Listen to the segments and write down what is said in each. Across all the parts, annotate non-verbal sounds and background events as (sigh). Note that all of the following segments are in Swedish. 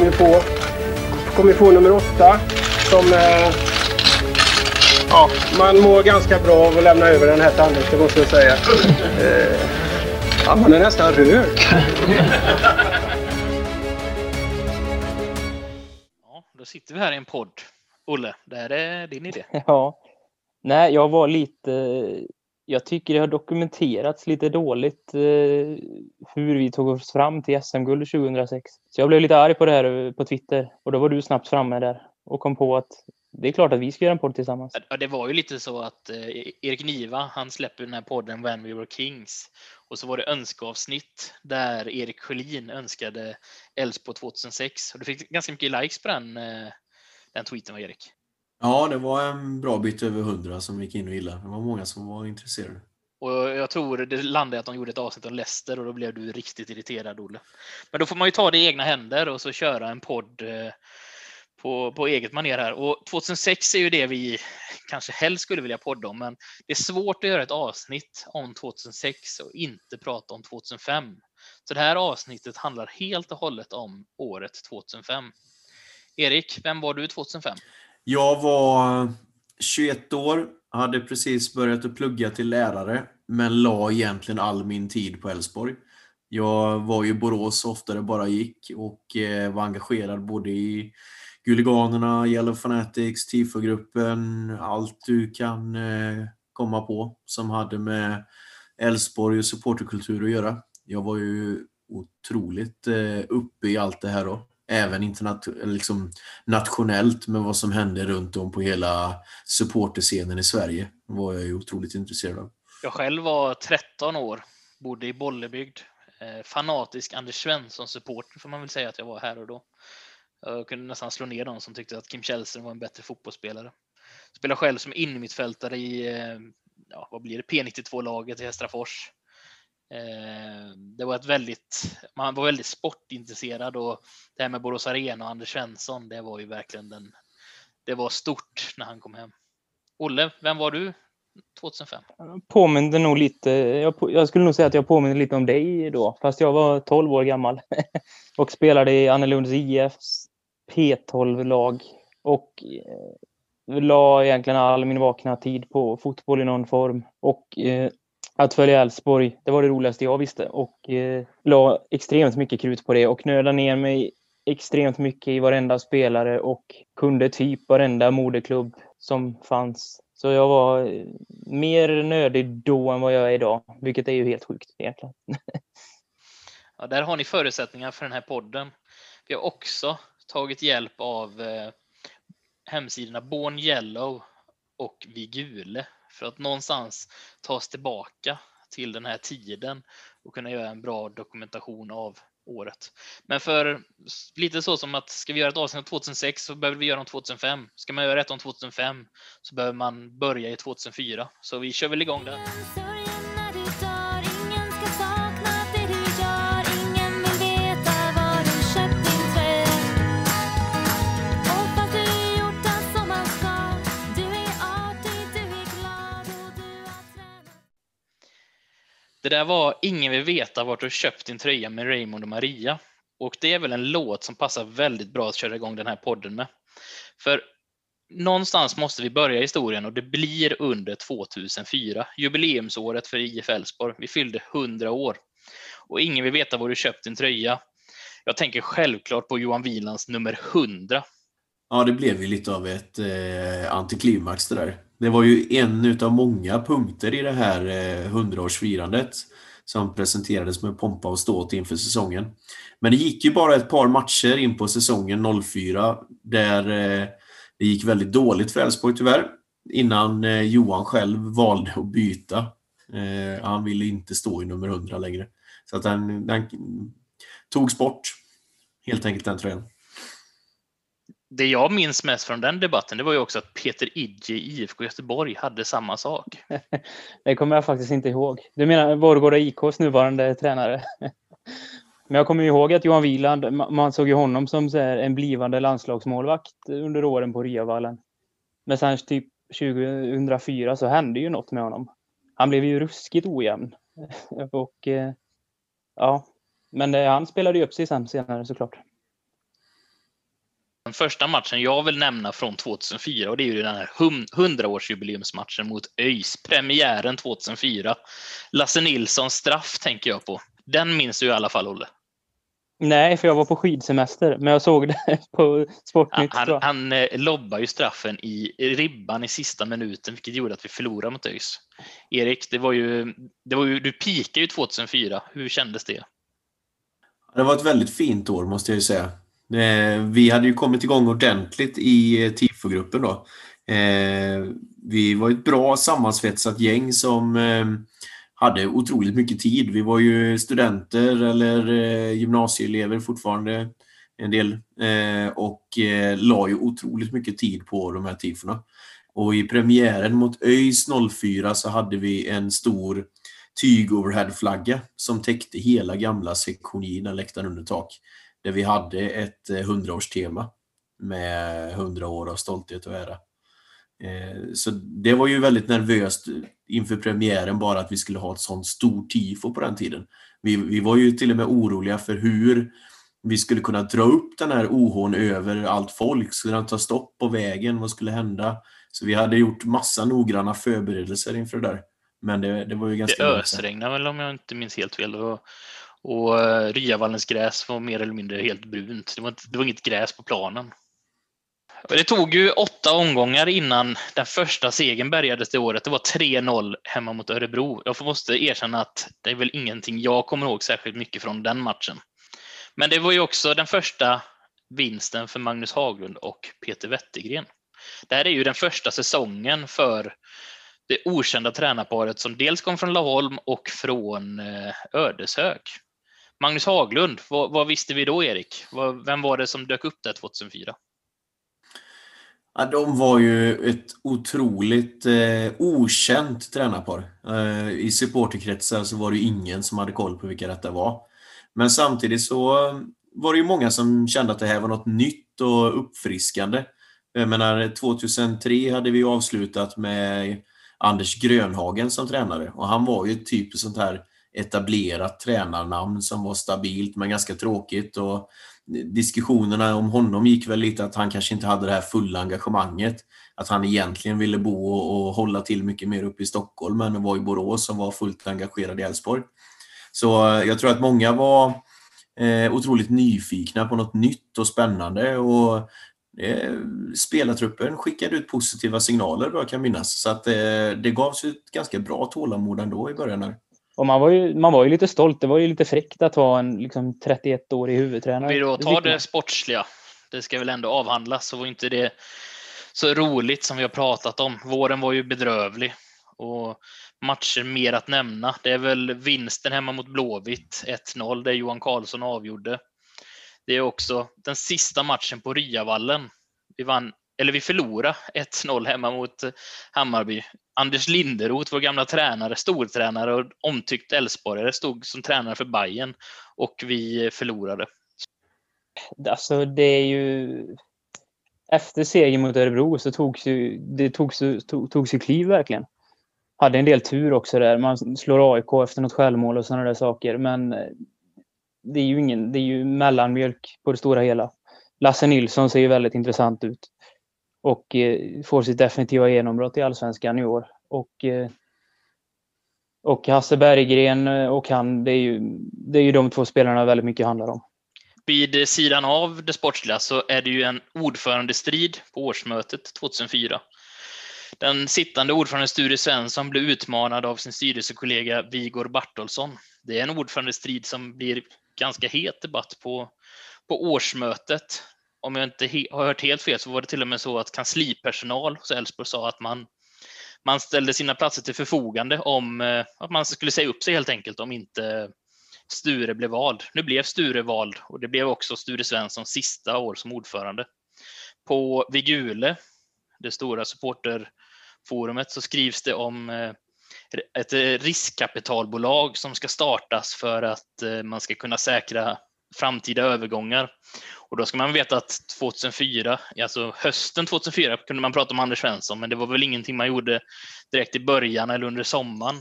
Kommer få, kommer få nummer åtta. Som eh, ja, man mår ganska bra av att lämna över den här till Anders, det måste jag säga. Eh, ja, man är nästan rörd. Ja, då sitter vi här i en podd. Olle, det här är din idé. Ja. Nej, jag var lite... Jag tycker det har dokumenterats lite dåligt eh, hur vi tog oss fram till SM-guld 2006. Så jag blev lite arg på det här eh, på Twitter och då var du snabbt framme där och kom på att det är klart att vi ska göra en podd tillsammans. Ja, det var ju lite så att eh, Erik Niva, han släpper den här podden When We Were Kings och så var det önskeavsnitt där Erik Sjölin önskade Elfsborg 2006 och du fick ganska mycket likes på den, eh, den tweeten, Erik? Ja, det var en bra bit över hundra som gick in och gillade. Det var många som var intresserade. Och jag tror det landade i att de gjorde ett avsnitt om Leicester och då blev du riktigt irriterad, Olle. Men då får man ju ta det i egna händer och så köra en podd eh, på, på eget manér här. Och 2006 är ju det vi kanske helst skulle vilja podda om, men det är svårt att göra ett avsnitt om 2006 och inte prata om 2005. Så det här avsnittet handlar helt och hållet om året 2005. Erik, vem var du 2005? Jag var 21 år, hade precis börjat att plugga till lärare, men la egentligen all min tid på Elfsborg. Jag var ju i Borås så ofta det bara gick och eh, var engagerad både i Guliganerna, Yellow Fanatics, TIFO-gruppen, allt du kan eh, komma på som hade med Elfsborg och supporterkultur att göra. Jag var ju otroligt eh, uppe i allt det här då. Även internat- liksom nationellt med vad som hände runt om på hela supporterscenen i Sverige. var jag ju otroligt intresserad av. Jag själv var 13 år, bodde i Bollebygd. Eh, fanatisk Anders Svensson-supporter får man väl säga att jag var här och då. Jag kunde nästan slå ner dem som tyckte att Kim Källström var en bättre fotbollsspelare. Spelade själv som innermittfältare i eh, ja, vad blir det, P92-laget i Hästrafors. Eh, det var ett väldigt, man var väldigt sportintresserad och det här med Borås Arena och Anders Svensson, det var ju verkligen den, det var stort när han kom hem. Olle, vem var du 2005? Påminde nog lite, jag, jag skulle nog säga att jag påminner lite om dig då, fast jag var 12 år gammal (laughs) och spelade i Annelunds IFs P12-lag och eh, la egentligen all min vakna tid på fotboll i någon form. Och eh, att följa Elfsborg, det var det roligaste jag visste och eh, la extremt mycket krut på det och nördade ner mig extremt mycket i varenda spelare och kunde typ varenda moderklubb som fanns. Så jag var eh, mer nördig då än vad jag är idag, vilket är ju helt sjukt egentligen. (laughs) ja, där har ni förutsättningar för den här podden. Vi har också tagit hjälp av eh, hemsidorna Born Yellow och Vigule för att någonstans ta oss tillbaka till den här tiden och kunna göra en bra dokumentation av året. Men för lite så som att ska vi göra ett avsnitt om 2006 så behöver vi göra om 2005. Ska man göra ett om 2005 så behöver man börja i 2004. Så vi kör väl igång där. Det där var Ingen vill veta vart du köpt din tröja med Raymond och Maria. Och det är väl en låt som passar väldigt bra att köra igång den här podden med. För någonstans måste vi börja historien och det blir under 2004, jubileumsåret för IF Elfsborg. Vi fyllde 100 år. Och ingen vill veta var du köpt din tröja. Jag tänker självklart på Johan Wielands nummer 100. Ja, det blev ju lite av ett eh, antiklimax det där. Det var ju en utav många punkter i det här eh, hundraårsfirandet 100-årsfirandet som presenterades med pompa och ståt inför säsongen. Men det gick ju bara ett par matcher in på säsongen 04 där eh, det gick väldigt dåligt för Elfsborg tyvärr. Innan eh, Johan själv valde att byta. Han ville inte stå i nummer 100 längre. Så att den, den togs bort. Helt enkelt den tröjan det jag minns mest från den debatten, det var ju också att Peter Idje i IFK Göteborg hade samma sak. (laughs) det kommer jag faktiskt inte ihåg. Du menar Vårgårda IKs nuvarande tränare? (laughs) Men jag kommer ihåg att Johan Wieland, man såg ju honom som en blivande landslagsmålvakt under åren på Riavallen. Men sen typ 2004 så hände ju något med honom. Han blev ju ruskigt ojämn. (laughs) Och eh, ja, men han spelade ju upp sig sen senare såklart den första matchen jag vill nämna från 2004 och det är ju den här 100-årsjubileumsmatchen mot ÖIS, premiären 2004. Lasse Nilssons straff tänker jag på. Den minns du i alla fall, Olle. Nej, för jag var på skidsemester, men jag såg det (laughs) på Sportnytt. Han, han, han eh, lobbar ju straffen i ribban i sista minuten, vilket gjorde att vi förlorade mot ÖIS. Erik, det var ju, det var ju, du pikade ju 2004. Hur kändes det? Det var ett väldigt fint år, måste jag ju säga. Eh, vi hade ju kommit igång ordentligt i eh, TIFO-gruppen då. Eh, vi var ett bra sammansvetsat gäng som hade otroligt mycket tid. Vi var ju studenter eller gymnasieelever fortfarande, en del, och la ju otroligt mycket tid på de här tifona. Och i premiären mot ÖIS 04 så hade vi en stor tyg-overhead-flagga som täckte hela gamla sektion J, läktaren under tak. Där vi hade ett 100-årstema med 100 år av stolthet och ära. Eh, så det var ju väldigt nervöst inför premiären bara att vi skulle ha ett sånt stort tifo på den tiden. Vi, vi var ju till och med oroliga för hur vi skulle kunna dra upp den här ohån över allt folk. Skulle den ta stopp på vägen? Vad skulle hända? Så vi hade gjort massa noggranna förberedelser inför det där. Men det, det var ju ganska... Det ösregnade väl om jag inte minns helt fel. Och, och eh, Ryavallens gräs var mer eller mindre helt brunt. Det var, det var inget gräs på planen. Det tog ju åtta omgångar innan den första segern bärgades det året. Det var 3-0 hemma mot Örebro. Jag måste erkänna att det är väl ingenting jag kommer ihåg särskilt mycket från den matchen. Men det var ju också den första vinsten för Magnus Haglund och Peter Wettergren. Det här är ju den första säsongen för det okända tränarparet som dels kom från Laholm och från eh, Ödeshög. Magnus Haglund, vad, vad visste vi då Erik? Vem var det som dök upp där 2004? Ja, de var ju ett otroligt eh, okänt tränarpar. Eh, I supporterkretsar så var det ingen som hade koll på vilka detta var. Men samtidigt så eh, var det ju många som kände att det här var något nytt och uppfriskande. Jag menar, 2003 hade vi avslutat med Anders Grönhagen som tränare och han var ju ett typiskt sånt här etablerat tränarnamn som var stabilt men ganska tråkigt. Och diskussionerna om honom gick väl lite att han kanske inte hade det här fulla engagemanget. Att han egentligen ville bo och hålla till mycket mer uppe i Stockholm men var i Borås som var fullt engagerad i Elfsborg. Så eh, jag tror att många var eh, otroligt nyfikna på något nytt och spännande och eh, spelartruppen skickade ut positiva signaler vad jag kan minnas. Så att eh, det gavs ett ganska bra tålamod ändå i början. Och man var, ju, man var ju lite stolt. Det var ju lite fräckt att ha en liksom, 31-årig huvudtränare. Om vi då tar det sportsliga. Det ska väl ändå avhandlas. Så var inte det så roligt som vi har pratat om. Våren var ju bedrövlig. Och matcher mer att nämna. Det är väl vinsten hemma mot Blåvitt, 1-0, där Johan Karlsson avgjorde. Det är också den sista matchen på Ryavallen. Vi vann eller vi förlorade 1-0 hemma mot eh, Hammarby. Anders Linderoth, vår gamla tränare, stortränare och omtyckt Elfsborgare, stod som tränare för Bayern och vi förlorade. Alltså det är ju... Efter segern mot Örebro så togs ju, det togs, tog, togs ju kliv verkligen. Hade en del tur också där. Man slår AIK efter något självmål och sådana där saker. Men eh, det är ju ingen, det är ju mellanmjölk på det stora hela. Lasse Nilsson ser ju väldigt intressant ut och eh, får sitt definitiva genombrott i allsvenskan i år. Och, eh, och Hasse Berggren eh, och han, det är, ju, det är ju de två spelarna väldigt mycket handlar om. Vid sidan av det sportsliga så är det ju en ordförandestrid på årsmötet 2004. Den sittande ordföranden Sture Svensson blev utmanad av sin styrelsekollega Vigor Bartolsson. Det är en ordförandestrid som blir ganska het debatt på, på årsmötet om jag inte har hört helt fel så var det till och med så att kanslipersonal hos Elfsborg sa att man, man ställde sina platser till förfogande om eh, att man skulle säga upp sig helt enkelt om inte Sture blev vald. Nu blev Sture vald och det blev också Sture Svenssons sista år som ordförande. På Vigule, det stora supporterforumet, så skrivs det om eh, ett eh, riskkapitalbolag som ska startas för att eh, man ska kunna säkra framtida övergångar. Och då ska man veta att 2004, alltså hösten 2004 kunde man prata om Anders Svensson, men det var väl ingenting man gjorde direkt i början eller under sommaren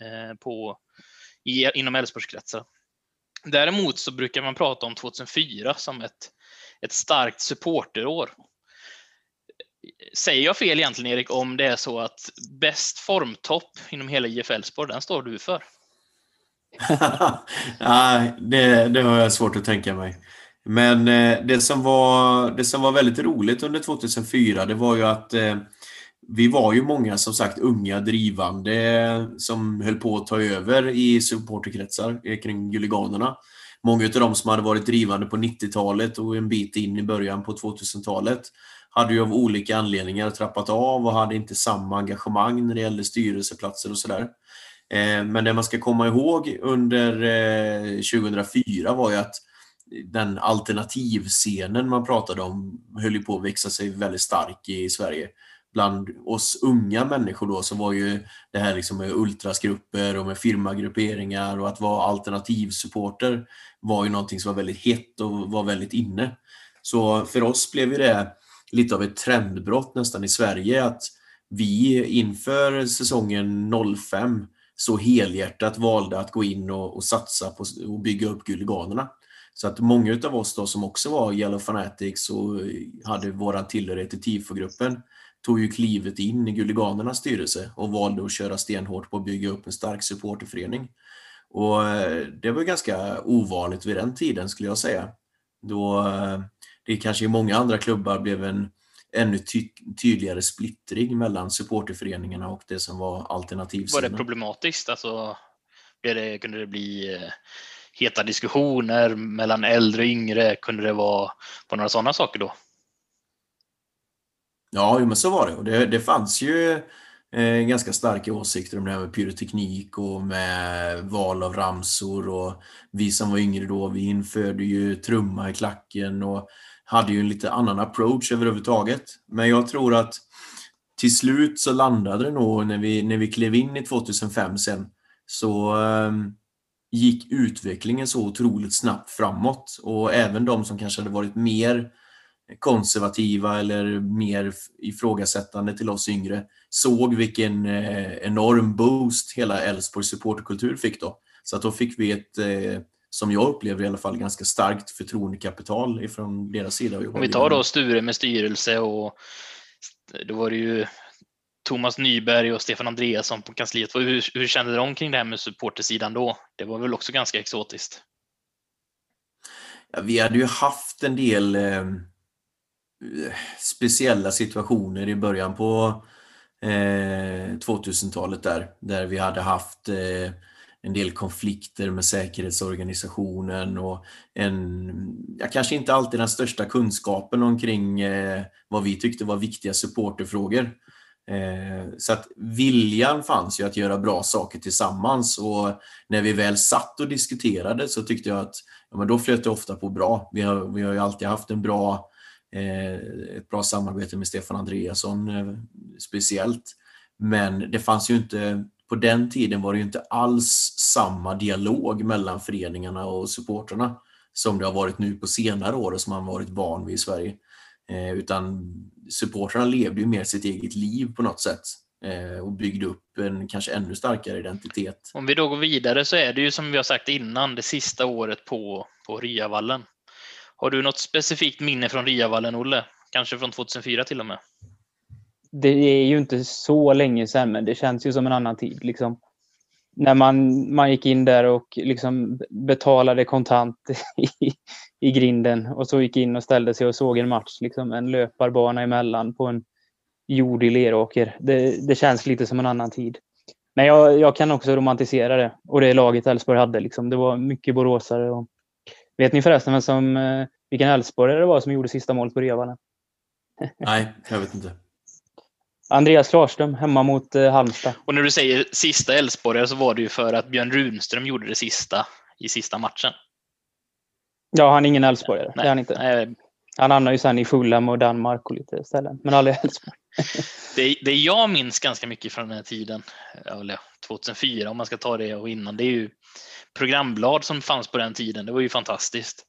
eh, på, i, inom Älvsborgskretsar. Däremot så brukar man prata om 2004 som ett ett starkt supporterår. Säger jag fel egentligen Erik om det är så att bäst formtopp inom hela IF Elfsborg, den står du för? (laughs) Nej, det, det har jag svårt att tänka mig. Men eh, det, som var, det som var väldigt roligt under 2004, det var ju att eh, vi var ju många, som sagt, unga drivande som höll på att ta över i supporterkretsar eh, kring juliganerna. Många av dem som hade varit drivande på 90-talet och en bit in i början på 2000-talet hade ju av olika anledningar trappat av och hade inte samma engagemang när det gällde styrelseplatser och sådär. Eh, men det man ska komma ihåg under eh, 2004 var ju att den alternativscenen man pratade om höll på att växa sig väldigt stark i Sverige. Bland oss unga människor då så var ju det här liksom med ultrasgrupper och med firmagrupperingar och att vara alternativsupporter var ju någonting som var väldigt hett och var väldigt inne. Så för oss blev ju det lite av ett trendbrott nästan i Sverige att vi inför säsongen 05 så helhjärtat valde att gå in och, och satsa på att bygga upp Guliganerna. Så att många av oss då som också var Yellow Fanatics och eh, hade våran tillhörighet till TIFO-gruppen tog ju klivet in i Guliganernas styrelse och valde att köra stenhårt på att bygga upp en stark supporterförening. Och eh, det var ganska ovanligt vid den tiden skulle jag säga. Då eh, det kanske i många andra klubbar blev en ännu ty tydligare splittring mellan supporterföreningarna och det som var alternativsidan. Var det problematiskt? Alltså, det, kunde det bli eh, heta diskussioner mellan äldre och yngre? Kunde det vara på några sådana saker då? Ja, men så var det. Och det, det fanns ju eh, ganska starka åsikter om det här med pyroteknik och med val av ramsor. Och vi som var yngre då, vi införde ju trumma i klacken och hade ju en lite annan approach överhuvudtaget. Men jag tror att till slut så landade det nog när vi, när vi klev in i 2005 sen så eh, gick utvecklingen så otroligt snabbt framåt och även de som kanske hade varit mer konservativa eller mer ifrågasättande till oss yngre såg vilken eh, enorm boost hela Elfsborgs supporterkultur fick då. Så att då fick vi ett eh, som jag upplever i alla fall, ganska starkt förtroendekapital ifrån deras sida. Om vi tar då Sture med styrelse och då var det ju Thomas Nyberg och Stefan Andreasson på kansliet. Hur, hur kände de kring det här med supportersidan då? Det var väl också ganska exotiskt? Ja, vi hade ju haft en del eh, speciella situationer i början på eh, 2000-talet där, där vi hade haft eh, en del konflikter med säkerhetsorganisationen och en, ja, kanske inte alltid den största kunskapen omkring eh, vad vi tyckte var viktiga supporterfrågor. Eh, så att viljan fanns ju att göra bra saker tillsammans och när vi väl satt och diskuterade så tyckte jag att ja, men då flöt det ofta på bra. Vi har, vi har ju alltid haft en bra, eh, ett bra samarbete med Stefan Andreasson eh, speciellt. Men det fanns ju inte på den tiden var det ju inte alls samma dialog mellan föreningarna och supporterna som det har varit nu på senare år och som man varit van vid i Sverige. Eh, utan supportrarna levde ju mer sitt eget liv på något sätt eh, och byggde upp en kanske ännu starkare identitet. Om vi då går vidare så är det ju som vi har sagt innan det sista året på, på Riavallen. Har du något specifikt minne från Riavallen, Olle? Kanske från 2004 till och med? Det är ju inte så länge sedan, men det känns ju som en annan tid. Liksom. När man, man gick in där och liksom betalade kontant (laughs) i, i grinden och så gick in och ställde sig och såg en match. Liksom, en löparbana emellan på en jordig leråker. Det, det känns lite som en annan tid. Men jag, jag kan också romantisera det och det laget Elfsborg hade. Liksom. Det var mycket boråsare. Och... Vet ni förresten vem som, eh, vilken Elfsborgare det var som gjorde sista målet på Revallen? Nej, jag vet inte. Andreas Klarström hemma mot eh, Halmstad. Och när du säger sista Elfsborgare så var det ju för att Björn Runström gjorde det sista i sista matchen. Ja, han är ingen Elfsborgare. Det är han inte. Nej. Han hamnar ju sen i Fulham och Danmark och lite ställen, men aldrig Elfsborg. (laughs) det, det jag minns ganska mycket från den här tiden, eller 2004 om man ska ta det och innan, det är ju programblad som fanns på den tiden. Det var ju fantastiskt.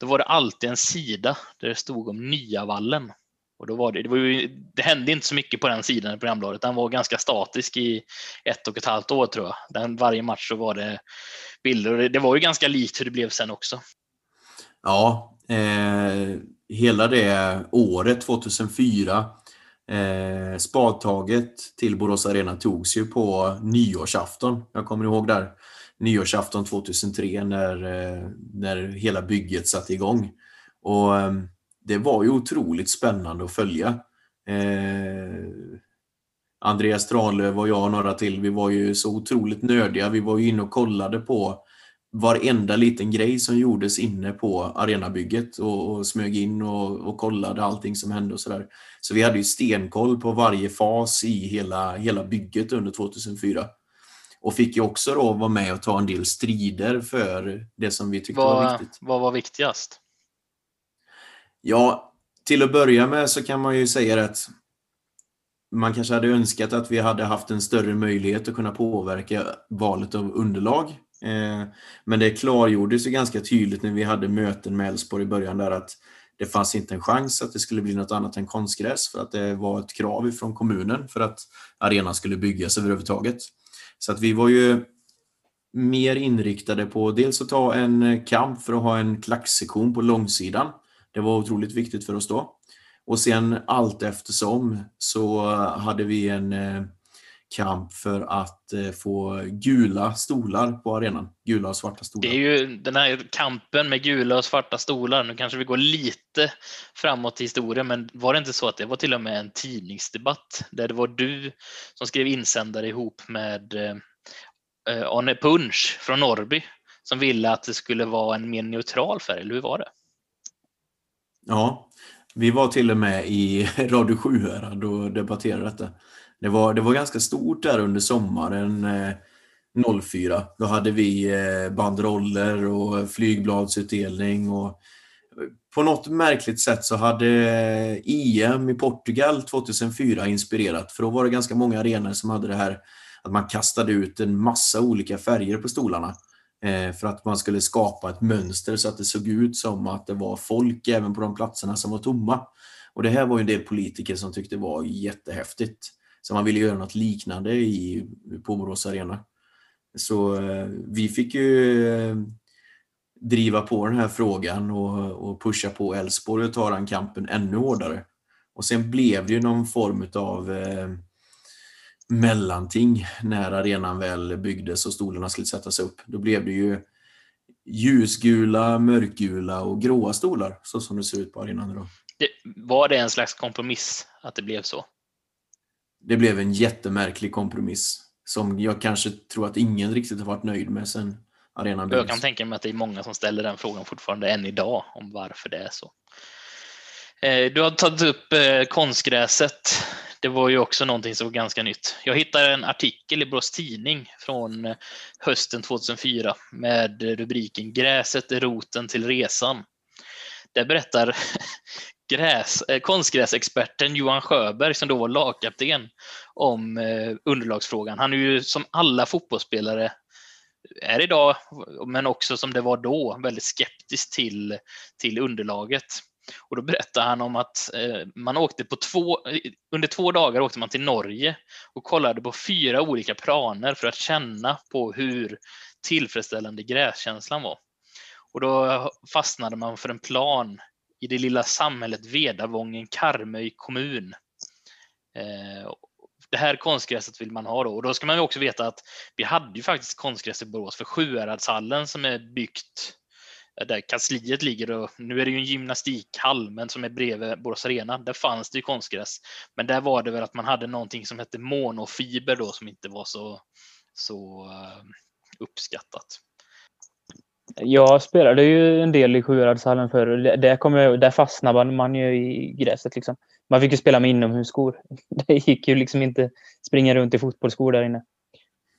Då var det alltid en sida där det stod om Nya vallen. Och då var det, det, var ju, det hände inte så mycket på den sidan i programbladet. Den var ganska statisk i ett och ett halvt år tror jag. Den, varje match så var det bilder och det, det var ju ganska likt hur det blev sen också. Ja, eh, hela det året, 2004, eh, spadtaget till Borås Arena togs ju på nyårsafton. Jag kommer ihåg där nyårsafton 2003 när, eh, när hela bygget satte igång. Och ehm, det var ju otroligt spännande att följa. Eh, Andreas Tranlöf och jag och några till, vi var ju så otroligt nördiga. Vi var ju inne och kollade på varenda liten grej som gjordes inne på arenabygget och, och smög in och, och kollade allting som hände och sådär. Så vi hade ju stenkoll på varje fas i hela, hela bygget under 2004. Och fick ju också då vara med och ta en del strider för det som vi tyckte vad, var viktigt. Vad var viktigast? Ja, till att börja med så kan man ju säga att man kanske hade önskat att vi hade haft en större möjlighet att kunna påverka valet av underlag. Eh, men det klargjordes ju ganska tydligt när vi hade möten med Elfsborg i början där att det fanns inte en chans att det skulle bli något annat än konstgräs för att det var ett krav från kommunen för att arenan skulle byggas överhuvudtaget. Så att vi var ju mer inriktade på dels att ta en kamp för att ha en klacksektion på långsidan. Det var otroligt viktigt för oss då. Och sen allt eftersom så hade vi en eh, kamp för att eh, få gula stolar på arenan. Gula och svarta stolar. Det är ju den här kampen med gula och svarta stolar. Nu kanske vi går lite framåt i historien, men var det inte så att det var till och med en tidningsdebatt där det var du som skrev insändare ihop med eh, Arne Punsch från Norrby som ville att det skulle vara en mer neutral färg, eller hur var det? Ja, vi var till och med i (laughs) Radio Sjuhärad och debatterade detta. Det var, det var ganska stort där under sommaren eh, 04. Då hade vi eh, bandroller och flygbladsutdelning och eh, på något märkligt sätt så hade eh, EM i Portugal 2004 inspirerat. För då var det ganska många arenor som hade det här att man kastade ut en massa olika färger på stolarna. Eh, för att man skulle skapa ett mönster så att det såg ut som att det var folk även på de platserna som var tomma. Och det här var ju en del politiker som tyckte var jättehäftigt. Så man ville göra något liknande i, på Borås Arena. Så eh, vi fick ju eh, driva på den här frågan och, och pusha på Elfsborg och ta den kampen ännu hårdare. Och sen blev det ju någon form av eh, mellanting när arenan väl byggdes och stolarna skulle sättas upp. Då blev det ju ljusgula, mörkgula och gråa stolar så som det ser ut på arenan idag. Det, var det en slags kompromiss att det blev så? Det blev en jättemärklig kompromiss som jag kanske tror att ingen riktigt har varit nöjd med sen arenan byggdes. Jag kan tänka mig att det är många som ställer den frågan fortfarande än idag om varför det är så. Eh, du har tagit upp eh, konstgräset. Det var ju också någonting som var ganska nytt. Jag hittade en artikel i Borås Tidning från eh, hösten 2004 med rubriken Gräset är roten till resan. Där berättar (laughs) gräs, konstgräsexperten Johan Sjöberg, som då var lagkapten, om underlagsfrågan. Han är ju som alla fotbollsspelare är idag, men också som det var då, väldigt skeptisk till, till underlaget. Och då berättade han om att eh, man åkte på två, under två dagar åkte man till Norge och kollade på fyra olika planer för att känna på hur tillfredsställande gräskänslan var. Och då fastnade man för en plan i det lilla samhället Vedavången, Karmöy kommun. Eh, det här konstgräset vill man ha då. Och då ska man också veta att vi hade ju faktiskt konstgräs i Borås för Sjuhäradshallen som är byggt där kansliet ligger och nu är det ju en gymnastikhall men som är bredvid Borås Arena. Där fanns det ju konstgräs. Men där var det väl att man hade någonting som hette monofiber då som inte var så, så eh, uppskattat. Jag spelade ju en del i Sjuhäradshallen förr. Där, kom jag, där fastnade man ju i gräset. Liksom. Man fick ju spela med inomhusskor. (laughs) Det gick ju liksom inte springa runt i fotbollsskor där inne.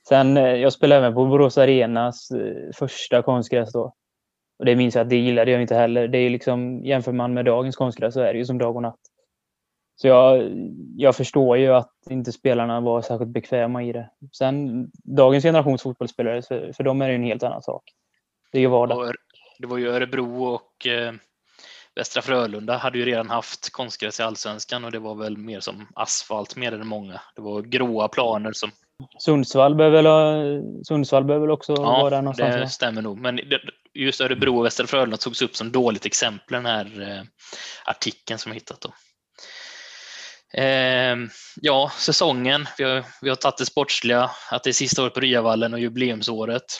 Sen, eh, jag spelade även på Borås Arenas eh, första konstgräs då. Och det minns jag att det gillade jag inte heller. Det är liksom, jämför man med dagens konstgräs så är det ju som dag och natt. Så jag, jag förstår ju att inte spelarna var särskilt bekväma i det. Sen dagens generations fotbollsspelare, för, för dem är det en helt annan sak. Det är ju vardag. Det var ju Örebro och eh, Västra Frölunda hade ju redan haft konstgräs i allsvenskan och det var väl mer som asfalt mer än många. Det var gråa planer som Sundsvall behöver väl, Sundsvall behöver väl också Ja, vara där någonstans? det va? stämmer nog. Men det- just Örebro och Västra Frölunda togs upp som dåligt exempel i den här eh, artikeln som jag hittat. Då. Eh, ja, säsongen. Vi har, vi har tagit det sportsliga, att det är sista året på Ryavallen och jubileumsåret.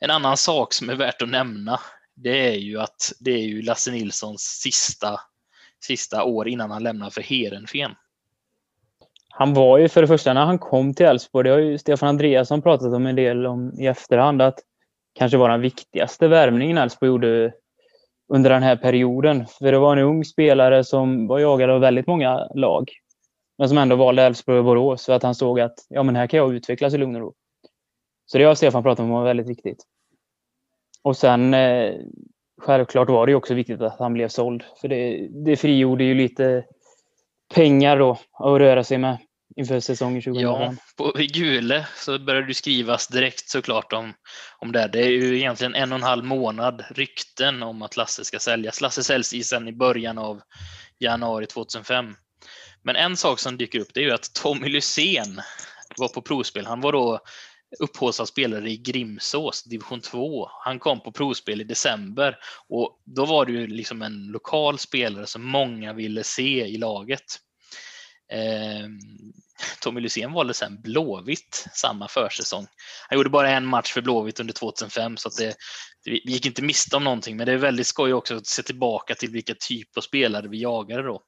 En annan sak som är värt att nämna, det är ju att det är ju Lasse Nilssons sista, sista år innan han lämnar för Heerenveen. Han var ju för det första när han kom till Elfsborg, det har ju Stefan Andreasson pratat om en del om i efterhand, att kanske var den viktigaste värvningen Elfsborg gjorde under den här perioden. För det var en ung spelare som var jagad av väldigt många lag. Men som ändå valde Elfsborg och Borås för att han såg att ja, men här kan jag utvecklas i lugn och ro. Så det har Stefan pratat om var väldigt viktigt. Och sen eh, självklart var det ju också viktigt att han blev såld. För det, det frigjorde ju lite pengar då att röra sig med inför säsongen 2005. Ja, på, Gule så började det skrivas direkt såklart om, om det. här. Det är ju egentligen en och en halv månad rykten om att Lasse ska säljas. Lasse säljs i sen i början av januari 2005. Men en sak som dyker upp det är ju att Tommy Lysén var på provspel. Han var då upphaussad spelare i Grimsås, division 2. Han kom på provspel i december och då var det ju liksom en lokal spelare som många ville se i laget. Eh, Tommy Lysén valde sen Blåvitt samma försäsong. Han gjorde bara en match för Blåvitt under 2005 så att det, vi gick inte miste om någonting. Men det är väldigt skoj också att se tillbaka till vilka typ av spelare vi jagade då.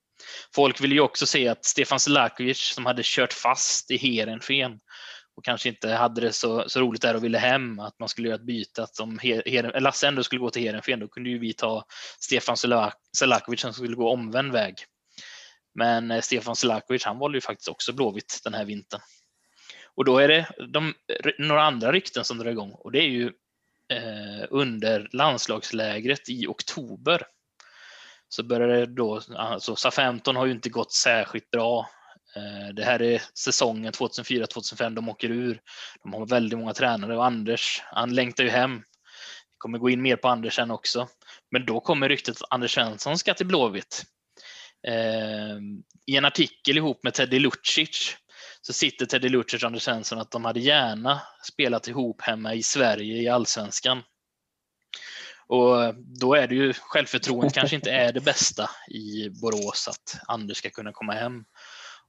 Folk vill ju också se att Stefan Selakovic som hade kört fast i Heerenveen och kanske inte hade det så, så roligt där och ville hem, att man skulle göra ett byte. Att om Her- Her- Lasse ändå skulle gå till Heerenveen, då kunde ju vi ta Stefan Selak- Selakovic som skulle gå omvänd väg. Men eh, Stefan Selakovic, han valde ju faktiskt också Blåvitt den här vintern. Och då är det de, några andra rykten som drar igång och det är ju eh, under landslagslägret i oktober. Så börjar det då, alltså SA-15 har ju inte gått särskilt bra. Eh, det här är säsongen 2004-2005, de åker ur. De har väldigt många tränare och Anders, han längtar ju hem. Vi kommer gå in mer på Anders sen också. Men då kommer ryktet att Anders Svensson ska till Blåvitt. Eh, I en artikel ihop med Teddy Lucic så sitter Teddy Lucic och Anders Svensson att de hade gärna spelat ihop hemma i Sverige i allsvenskan. Och då är det ju självförtroendet kanske inte är det bästa i Borås att Anders ska kunna komma hem.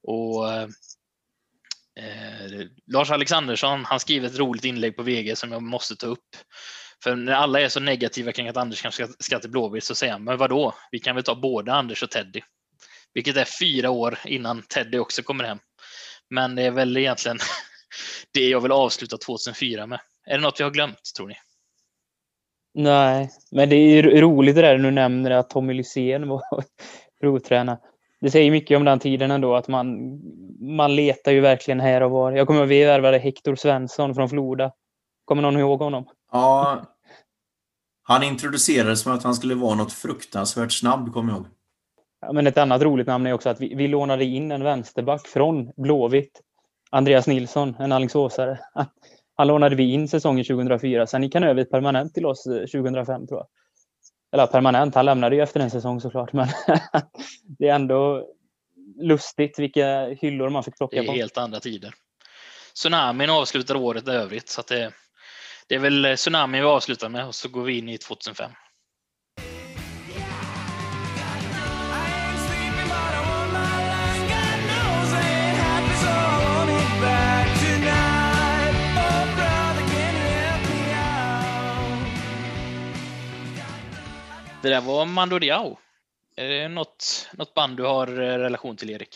Och eh, eh, Lars Alexandersson, han skriver ett roligt inlägg på VG som jag måste ta upp. För när alla är så negativa kring att Anders kanske ska, ska till Blåvitt så säger han, men vadå, vi kan väl ta både Anders och Teddy. Vilket är fyra år innan Teddy också kommer hem. Men det är väl egentligen (laughs) det jag vill avsluta 2004 med. Är det något jag har glömt, tror ni? Nej, men det är ju roligt det där du nämner att Tommy Lysén var (laughs) provtränare. Det säger mycket om den tiden ändå att man, man letar ju verkligen här och var. Jag kommer ihåg att vi värvade Hector Svensson från Floda. Kommer någon ihåg honom? Ja. Han introducerades med att han skulle vara något fruktansvärt snabb, kommer jag ihåg. Ja, men ett annat roligt namn är också att vi, vi lånade in en vänsterback från Blåvitt. Andreas Nilsson, en Alingsåsare. (laughs) Han, lånade vi in säsongen 2004. Sen gick han över permanent till oss eh, 2005 tror jag. Eller permanent, han lämnade ju efter en säsong såklart. Men (laughs) det är ändå lustigt vilka hyllor man fick Det plocka är på. helt andra tider. Tsunamin avslutar året i övrigt, så det, det är väl tsunamin vi avslutar med och så går vi in i 2005. Det där var Mando Diao. Är det något, något band du har eh, relation till, Erik?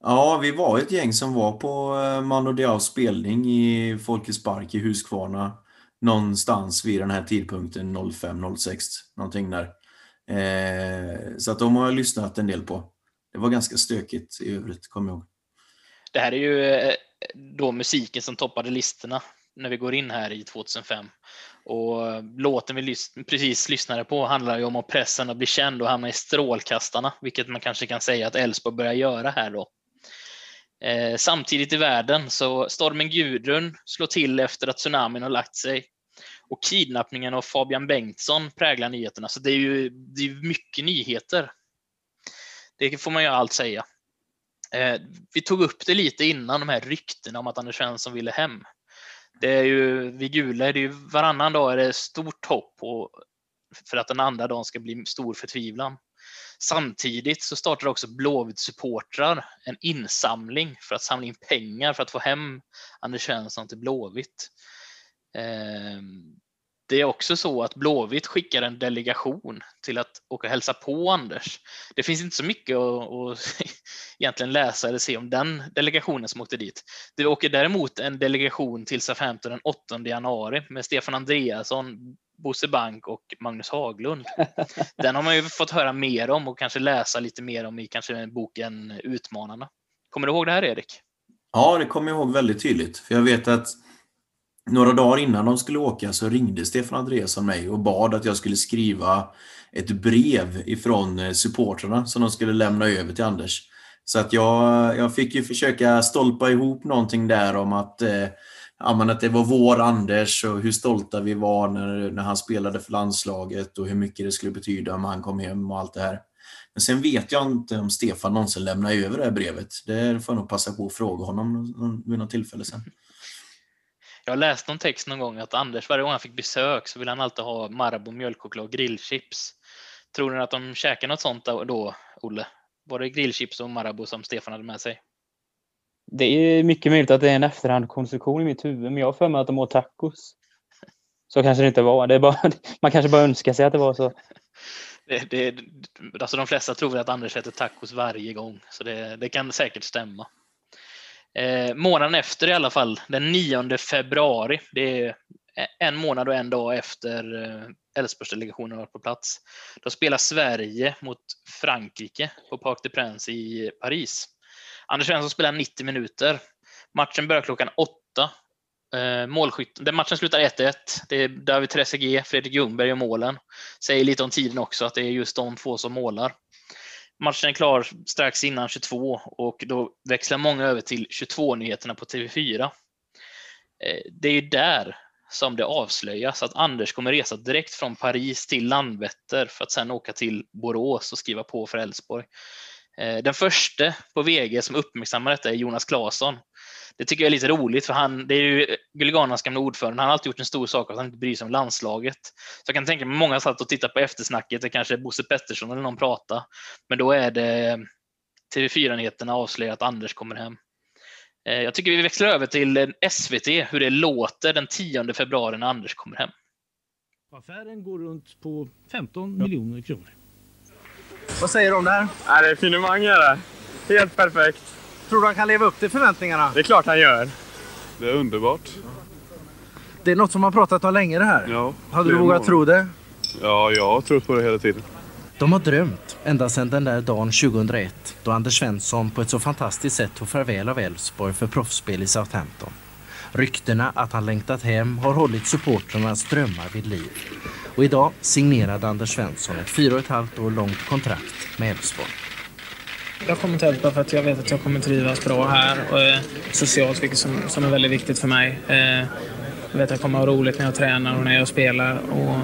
Ja, vi var ett gäng som var på eh, Mando Diaos spelning i Folkets Park i Huskvarna någonstans vid den här tidpunkten, 05-06, någonting där. Eh, så att de har jag lyssnat en del på. Det var ganska stökigt i övrigt, kommer jag ihåg. Det här är ju eh, då musiken som toppade listorna när vi går in här i 2005. Och eh, låten vi lys- precis lyssnade på handlar ju om att pressen att bli känd och hamna i strålkastarna, vilket man kanske kan säga att Elfsborg börjar göra här då. Eh, samtidigt i världen så stormen Gudrun slår till efter att tsunamin har lagt sig. Och kidnappningen av Fabian Bengtsson präglar nyheterna, så det är ju det är mycket nyheter. Det får man ju allt säga. Eh, vi tog upp det lite innan, de här ryktena om att Anders Svensson ville hem. Det är ju, vid Gula är det ju varannan dag är det stort hopp och för att den andra dagen ska bli stor förtvivlan. Samtidigt så startar också Blåvitt supportrar en insamling för att samla in pengar för att få hem Anders Svensson till Blåvitt. Ehm, det är också så att Blåvitt skickar en delegation till att åka och hälsa på Anders. Det finns inte så mycket att, att (laughs) egentligen läsa eller se om den delegationen som åkte dit. Det åker däremot en delegation till SA-15 den 8 januari med Stefan Andreasson, Bosse Bank och Magnus Haglund. (laughs) Den har man ju fått höra mer om och kanske läsa lite mer om i kanske boken Utmanarna. Kommer du ihåg det här Erik? Ja, det kommer jag ihåg väldigt tydligt. För jag vet att några dagar innan de skulle åka så ringde Stefan Andreasson mig och bad att jag skulle skriva ett brev ifrån eh, supportrarna som de skulle lämna över till Anders. Så att jag, jag fick ju försöka stolpa ihop någonting där om att, eh, att det var vår Anders och hur stolta vi var när, när han spelade för landslaget och hur mycket det skulle betyda om han kom hem och allt det här. Men sen vet jag inte om Stefan någonsin lämnar över det här brevet. Det får jag nog passa på att fråga honom vid något tillfälle sen. Jag har läst någon text någon gång att Anders varje gång han fick besök så ville han alltid ha Marabou mjölkchoklad och grillchips. Tror ni att de käkade något sånt då, Olle? Var det grillchips och Marabou som Stefan hade med sig? Det är mycket möjligt att det är en efterhandkonstruktion i mitt huvud, men jag har för mig att de åt tacos. Så kanske det inte var. Det bara, (laughs) man kanske bara önskar sig att det var så. Det, det, alltså de flesta tror att Anders äter tacos varje gång, så det, det kan säkert stämma. Eh, månaden efter i alla fall, den 9 februari, det är en månad och en dag efter Älvsborgsdelegationen Elfsborgsdelegationen var på plats. Då spelar Sverige mot Frankrike på Parc des Princes i Paris. Anders Svensson spelar 90 minuter. Matchen börjar klockan 8. Eh, målskytt, den matchen slutar 1-1. Det är David Trezeguet, Fredrik Ljungberg och målen. Säger lite om tiden också, att det är just de två som målar. Matchen är klar strax innan 22 och då växlar många över till 22-nyheterna på TV4. Eh, det är ju där som det avslöjas att Anders kommer resa direkt från Paris till Landvetter för att sedan åka till Borås och skriva på för Elfsborg. Eh, den första på VG som uppmärksammar detta är Jonas Claesson. Det tycker jag är lite roligt för han, det är ju Guliganas gamla ordförande. Han har alltid gjort en stor sak av att han inte bryr sig om landslaget. Så jag kan tänka mig många satt och tittade på eftersnacket, det kanske är Bosse Pettersson eller någon prata. Men då är det TV4-nyheterna avslöjar att Anders kommer hem. Eh, jag tycker vi växlar över till SVT, hur det låter den 10 februari när Anders kommer hem. Affären går runt på 15 miljoner kronor. Vad säger du om det här? Ja, det är finemang. Helt perfekt. Tror du han kan leva upp till förväntningarna? Det är klart han gör. Det är underbart. Det är något som man pratat om länge det här. Ja, Hade du vågat tro det? Ja, jag har trott på det hela tiden. De har drömt ända sedan den där dagen 2001 då Anders Svensson på ett så fantastiskt sätt tog farväl av Elfsborg för proffsspel i Southampton. Ryktena att han längtat hem har hållit supportrarnas drömmar vid liv. Och idag signerade Anders Svensson ett fyra och ett halvt år långt kontrakt med Elfsborg. Jag kommer till Älvsborg för att jag vet att jag kommer trivas bra här och eh, socialt, vilket som, som är väldigt viktigt för mig. Eh, jag vet att jag kommer ha roligt när jag tränar och när jag spelar. Och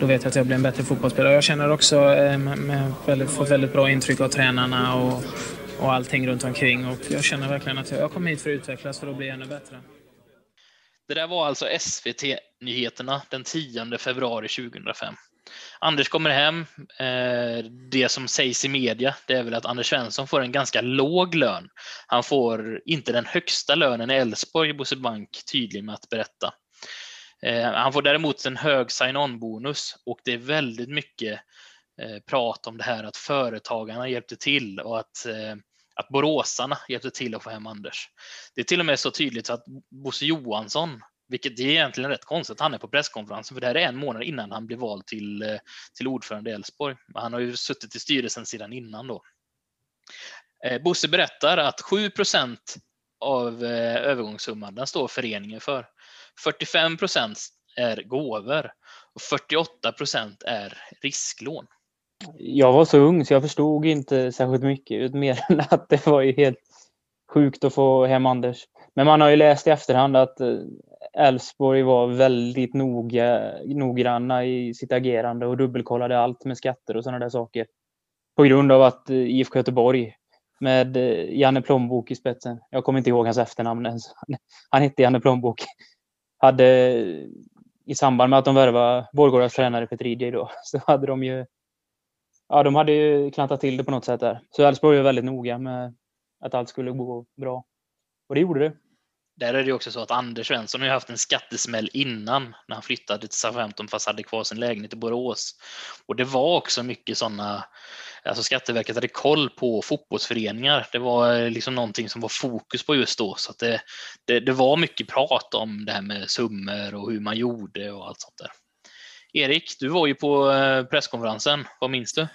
då vet jag att jag blir en bättre fotbollsspelare. Jag känner också eh, med, med väldigt, får väldigt bra intryck av tränarna och, och allting runt omkring. Och jag känner verkligen att jag, jag kommer hit för att utvecklas för att bli ännu bättre. Det där var alltså SVT-nyheterna den 10 februari 2005. Anders kommer hem. Eh, det som sägs i media det är väl att Anders Svensson får en ganska låg lön. Han får inte den högsta lönen i Elfsborg, Bosse Bank tydlig med att berätta. Eh, han får däremot en hög sign-on-bonus och det är väldigt mycket eh, prat om det här att företagarna hjälpte till och att att boråsarna hjälpte till att få hem Anders. Det är till och med så tydligt så att Bosse Johansson, vilket är egentligen rätt konstigt, han är på presskonferensen, för det här är en månad innan han blev vald till, eh, till ordförande i Elfsborg. Han har ju suttit i styrelsen sedan innan då. Eh, Bosse berättar att 7% av eh, övergångssumman den står föreningen för. 45% är gåvor och 48% är risklån jag var så ung så jag förstod inte särskilt mycket mer (laughs) än att det var ju helt sjukt att få hem Anders. Men man har ju läst i efterhand att Elfsborg var väldigt noga, noggranna i sitt agerande och dubbelkollade allt med skatter och sådana där saker. På grund av att eh, IFK Göteborg med eh, Janne Plånbok i spetsen. Jag kommer inte ihåg hans efternamn ens. Han hette Janne Plånbok. Hade i samband med att de värvade Vårgårdas tränare Petridje då, (laughs) så hade de ju Ja, de hade ju klantat till det på något sätt där. Så Elfsborg var väldigt noga med att allt skulle gå bra. Och det gjorde det. Där är det också så att Anders Svensson har haft en skattesmäll innan när han flyttade till Southampton fast hade kvar sin lägenhet i Borås. Och det var också mycket sådana, alltså Skatteverket hade koll på fotbollsföreningar. Det var eh, liksom någonting som var fokus på just då. Så att det, det, det var mycket prat om det här med summor och hur man gjorde och allt sånt där. Erik, du var ju på eh, presskonferensen. Vad minns du?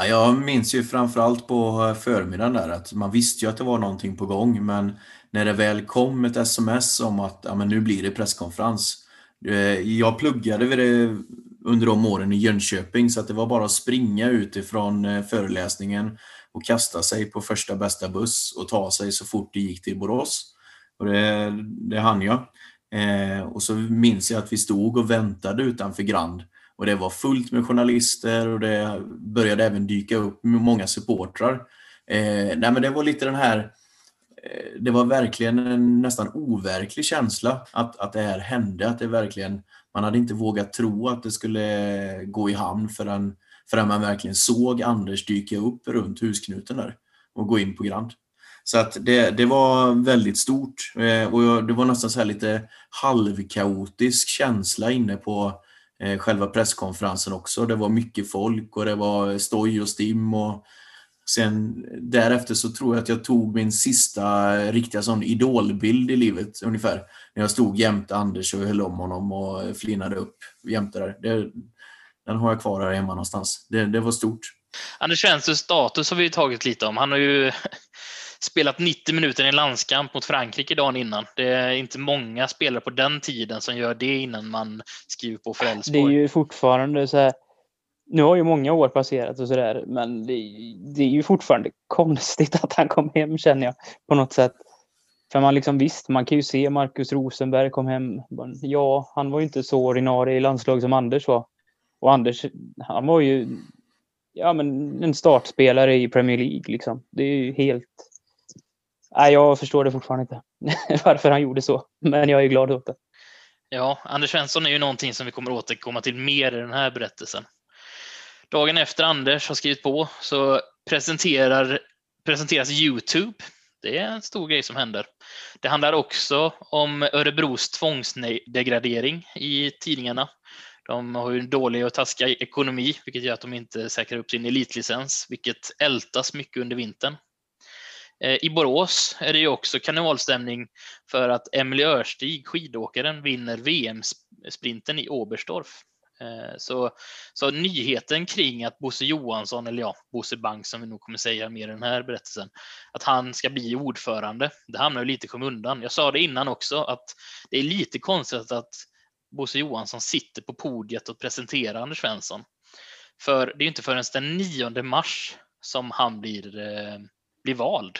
Ja, jag minns ju framförallt på eh, förmiddagen där att man visste ju att det var någonting på gång men när det väl kom ett sms om att ja, men nu blir det presskonferens. Eh, jag pluggade vid det under de åren i Jönköping så att det var bara att springa utifrån eh, föreläsningen och kasta sig på första bästa buss och ta sig så fort det gick till Borås. Och det, det hann jag. Eh, och så minns jag att vi stod och väntade utanför Grand och det var fullt med journalister och det började även dyka upp många supportrar. Eh, nej men det var lite den här eh, Eh, det var verkligen en nästan overklig känsla att, att det här hände. Att det verkligen, man hade inte vågat tro att det skulle gå i hamn förrän, förrän man verkligen såg Anders dyka upp runt husknuten där och gå in på Grand. Så att det, det var väldigt stort eh, och det var nästan så lite halvkaotisk känsla inne på eh, själva presskonferensen också. Det var mycket folk och det var stoj och stim och sen därefter så tror jag att jag tog min sista riktiga sån idolbild i livet ungefär. När jag stod jämte Anders och höll om honom och flinade upp jämte där. Det, den har jag kvar här hemma någonstans. Det, det var stort. Anders Svenssons status har vi tagit lite om. Han har ju (laughs) spelat 90 minuter i en landskamp mot Frankrike dagen innan. Det är inte många spelare på den tiden som gör det innan man skriver på för Elfsborg. Det är ju fortfarande så här. Nu har ju många år passerat och sådär, men det, det, är ju fortfarande konstigt (laughs) att han kom hem känner jag på något sätt. För man liksom visst, man kan ju se Markus Rosenberg kom hem. Ja, han var ju inte så ordinarie i landslaget som Anders var. Och Anders, han var ju ja, men en startspelare i Premier League liksom. Det är ju helt Nej, jag förstår det fortfarande inte. (laughs) Varför han gjorde så. Men jag är glad åt det. Ja, Anders Svensson är ju någonting som vi kommer återkomma till mer i den här berättelsen. Dagen efter Anders har skrivit på så presenterar, presenteras Youtube. Det är en stor grej som händer. Det handlar också om Örebros tvångsdegradering i tidningarna. De har ju en dålig och taskig ekonomi, vilket gör att de inte säkrar upp sin elitlicens, vilket ältas mycket under vintern. Eh, I Borås är det ju också kanalstämning för att Emily Örstig, skidåkaren, vinner VM-sprinten i Oberstdorf. Eh, så, så nyheten kring att Bosse Johansson, eller ja, Bosse Bank som vi nog kommer säga mer i den här berättelsen, att han ska bli ordförande, det hamnar ju lite i skymundan. Jag sa det innan också att det är lite konstigt att Bosse Johansson sitter på podiet och presenterar Anders Svensson. För det är inte förrän den 9 mars som han blir, eh, blir vald.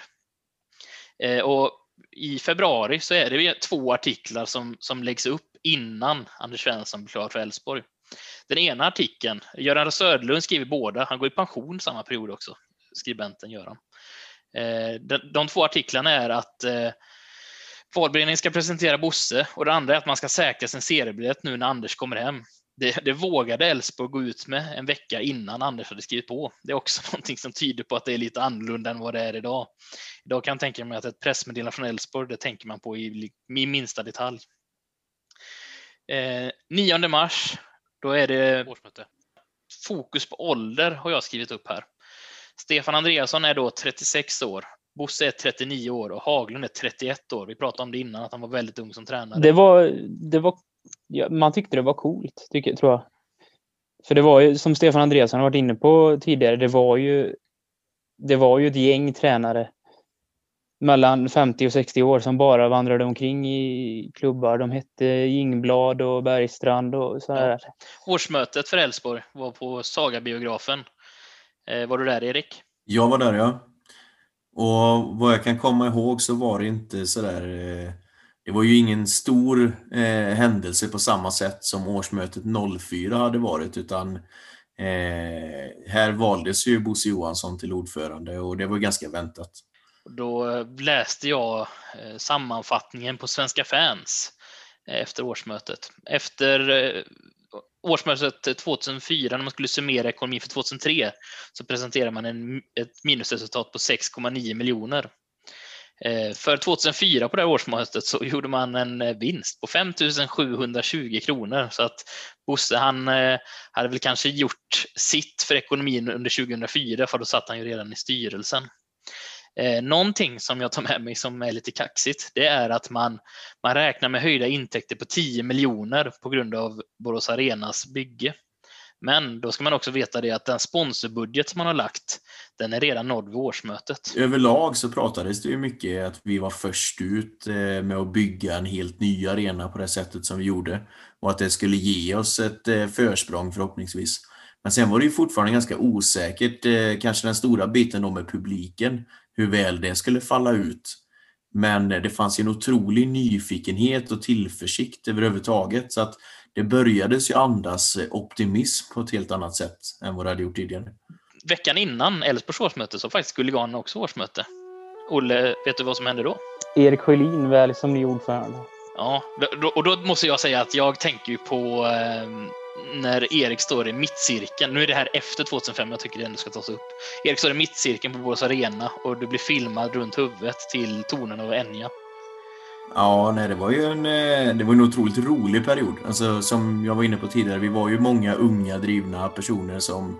Eh, och i februari så är det två artiklar som, som läggs upp innan Anders Svensson blir klar för Elfsborg. Den ena artikeln, Göran Söderlund skriver båda, han går i pension samma period också, skribenten Göran. Eh, de, två artiklarna är att eh, valberedningen ska presentera Bosse och det andra är att man ska säkra sin seriebiljett nu när Anders kommer hem det, det vågade Elfsborg gå ut med en vecka innan Anders hade skrivit på. Det är också (laughs) någonting som tyder på att det är lite annorlunda än vad det är idag. Idag kan jag tänka mig att ett pressmeddelande från Elfsborg, det tänker man på i, i minsta detalj. Eh, 9 mars, då är det årsmöte. Fokus på ålder har jag skrivit upp här. Stefan Andreasson är då 36 år. Bosse är 39 år och Haglund är 31 år. Vi pratade om det innan, att han var väldigt ung som tränare. Det var, det var ja, man tyckte det var coolt, tycker, tror jag. För det var ju, som Stefan Andreasson har varit inne på tidigare, det var ju, det var ju ett gäng tränare mellan 50 och 60 år som bara vandrade omkring i klubbar. De hette Jingblad och Bergstrand och sådär. Ja. Årsmötet för Elfsborg var på Sagabiografen. Eh, var du där Erik? Jag var där ja. Och vad jag kan komma ihåg så var det inte sådär eh, det var ju ingen stor eh, händelse på samma sätt som årsmötet 04 hade varit utan eh, här valdes ju Bosse Johansson till ordförande och det var ganska väntat. Då eh, läste jag eh, sammanfattningen på Svenska fans eh, efter årsmötet. Efter årsmötet 2004, när man skulle summera ekonomin för 2003, så presenterade man en, ett minusresultat på 6,9 miljoner. För 2004 på det här årsmötet så gjorde man en vinst på 5 720 kronor. Så att Bosse han hade väl kanske gjort sitt för ekonomin under 2004 för då satt han ju redan i styrelsen. Eh, Någonting som jag tar med mig som är lite kaxigt, det är att man, man räknar med höjda intäkter på 10 miljoner på grund av Borås Arenas bygge. Men då ska man också veta det att den sponsorbudget som man har lagt, den är redan nådd vid årsmötet. Överlag så pratades det ju mycket att vi var först ut eh, med att bygga en helt ny arena på det sättet som vi gjorde. Och att det skulle ge oss ett eh, försprång förhoppningsvis. Men sen var det ju fortfarande ganska osäkert, eh, kanske den stora biten då med publiken, hur väl det skulle falla ut. Men det fanns ju en otrolig nyfikenhet och tillförsikt överhuvudtaget. Så att det började ju andas optimism på ett helt annat sätt än vad det hade gjort tidigare. Veckan innan Elfsborgs årsmöte så faktiskt Guliganen också årsmöte. Olle, vet du vad som hände då? Erik Sjölin väl som ny ordförande. Ja, och då måste jag säga att jag tänker ju på eh, när Erik står i mittcirkeln. Nu är det här efter 2005, jag tycker det ändå ska tas upp. Erik står i mittcirkeln på Borås Arena och du blir filmad runt huvudet till tonen av Enya. Ja, nej, det var ju en, eh, det var en otroligt rolig period. Alltså, som jag var inne på tidigare, vi var ju många unga drivna personer som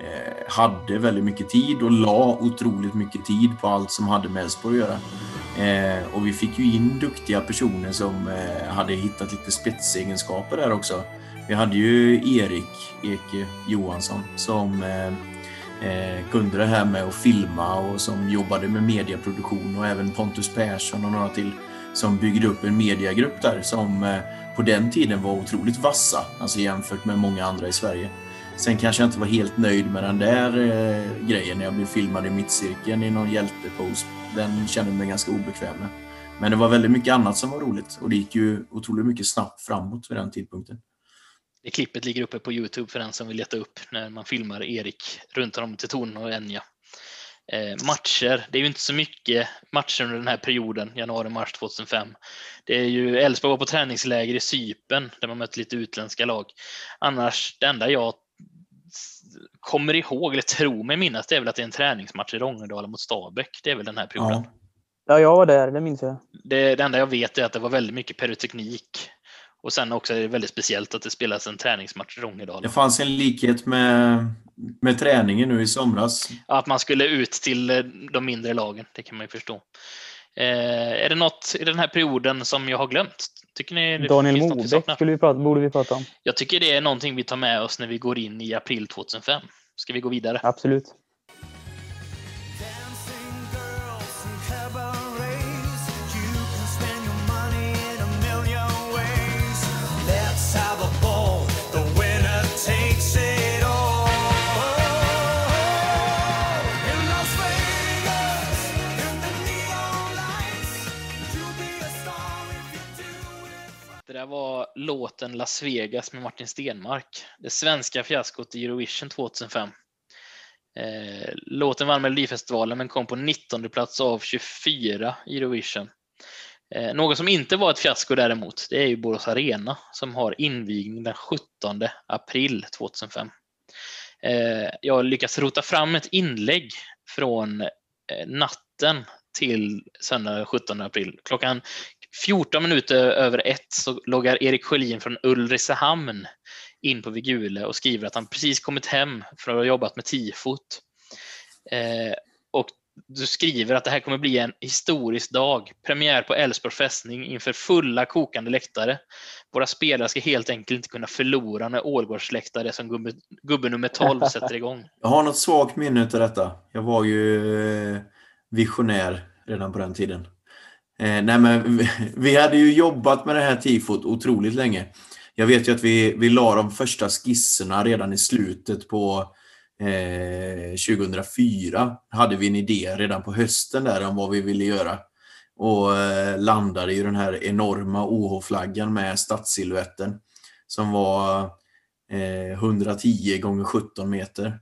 eh, hade väldigt mycket tid och la otroligt mycket tid på allt som hade med Elfsborg att göra. Eh, och vi fick ju in duktiga personer som eh, hade hittat lite spetsegenskaper där också. Vi hade ju Erik Eke Johansson som eh, eh, kunde det här med att filma och som jobbade med mediaproduktion och även Pontus Persson och några till som byggde upp en mediagrupp där som eh, på den tiden var otroligt vassa, alltså jämfört med många andra i Sverige. Sen kanske jag inte var helt nöjd med den där eh, grejen när jag blev filmad i mittcirkeln i någon hjältepose. Den kände jag mig ganska obekväm med. Men det var väldigt mycket annat som var roligt och det gick ju otroligt mycket snabbt framåt vid den tidpunkten. Det klippet ligger uppe på Youtube för den som vill leta upp när man filmar Erik runt om till tonen och Enya. Eh, matcher, det är ju inte så mycket matcher under den här perioden, januari-mars 2005. Det är ju Elfsborg var på träningsläger i Cypern där man mötte lite utländska lag. Annars, det enda jag kommer ihåg, eller tror mig minnas, det är väl att det är en träningsmatch i Rångedala mot Stabäck. Det är väl den här perioden. Ja. Ja, jag var där, det minns jag. Det, det enda jag vet är att det var väldigt mycket pyroteknik. Och sen också är det väldigt speciellt att det spelas en träningsmatch i Rångedala. Det fanns en likhet med, med träningen nu i somras. Att man skulle ut till eh, de mindre lagen, det kan man ju förstå. Eh, är det något i den här perioden som jag har glömt? Tycker ni det Daniel Mobeck saknar? skulle vi prata, borde vi prata om. Jag tycker det är någonting vi tar med oss när vi går in i april 2005. Ska vi gå vidare? Absolut. Det där var låten Las Vegas med Martin Stenmark. Det svenska fiaskot i Eurovision 2005. Eh, låten vann Melodifestivalen men kom på 19 plats av 24 i Eurovision. Eh, något som inte var ett fiasko däremot, det är ju Borås Arena som har invigning den 17 april 2005. Eh, jag har lyckats rota fram ett inlägg från eh, natten till söndag den 17 april. Klockan 14 minuter över ett så loggar Erik Sjölin från Ulricehamn in på Vigule och skriver att han precis kommit hem från att ha jobbat med tifot. Eh, och du skriver att det här kommer bli en historisk dag. Premiär på Älvsborgs fästning inför fulla kokande läktare. Våra spelare ska helt enkelt inte kunna förlora när Ålgårdsläktare som gubbe, gubbe nummer 12 (laughs) sätter igång. Jag har något svagt minne av detta. Jag var ju eh, visionär redan på den tiden. Eh, nej men, vi, vi hade ju jobbat med det här tifot otroligt länge. Jag vet ju att vi, vi la de första skisserna redan i slutet på eh, 2004. Hade vi en idé redan på hösten där om vad vi ville göra. Och eh, landade i den här enorma OH-flaggan med stadssilhuetten. Som var eh, 110 gånger 17 meter.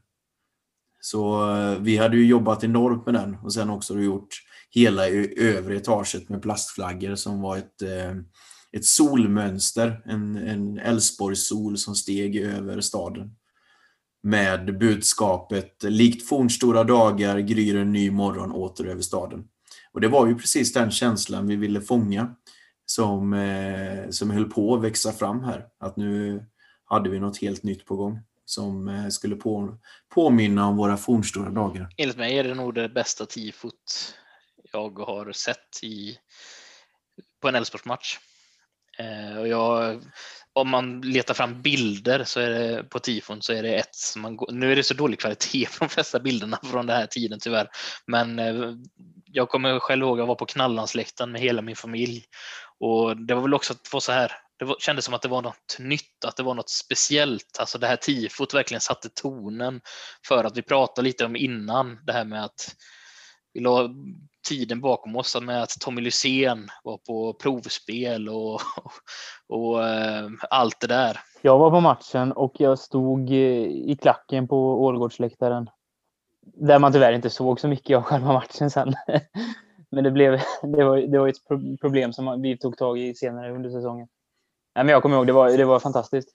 Så eh, vi hade ju jobbat enormt med den och sen också gjort hela övre etaget med plastflaggor som var ett, eh, ett solmönster, en, en Älvsborgssol som steg över staden. Med budskapet likt fornstora dagar gryr en ny morgon åter över staden. Och det var ju precis den känslan vi ville fånga som, eh, som höll på att växa fram här. Att nu hade vi något helt nytt på gång som eh, skulle på, påminna om våra fornstora dagar. Enligt mig är det nog det bästa tifot jag har sett i, på en Elfsborgsmatch. Eh, och jag, om man letar fram bilder så är det, på tifon så är det ett som man, nu är det så dålig kvalitet på de flesta bilderna från den här tiden tyvärr. Men eh, jag kommer själv ihåg att jag var på Knallandsläktaren med hela min familj och det var väl också att få så här det var, kändes som att det var något nytt, att det var något speciellt. Alltså det här tifot verkligen satte tonen för att vi pratade lite om innan det här med att vi la tiden bakom oss med att Tommy Lysén var på provspel och, (laughs) och, och äh, allt det där. Jag var på matchen och jag stod eh, i klacken på Ålgårdsläktaren. Där man tyvärr inte såg så mycket av själva matchen sen. (laughs) Men det, blev, (laughs) det, var, det var ett problem som vi tog tag i senare under säsongen. Nej, men jag kommer ihåg, det var, det var fantastiskt.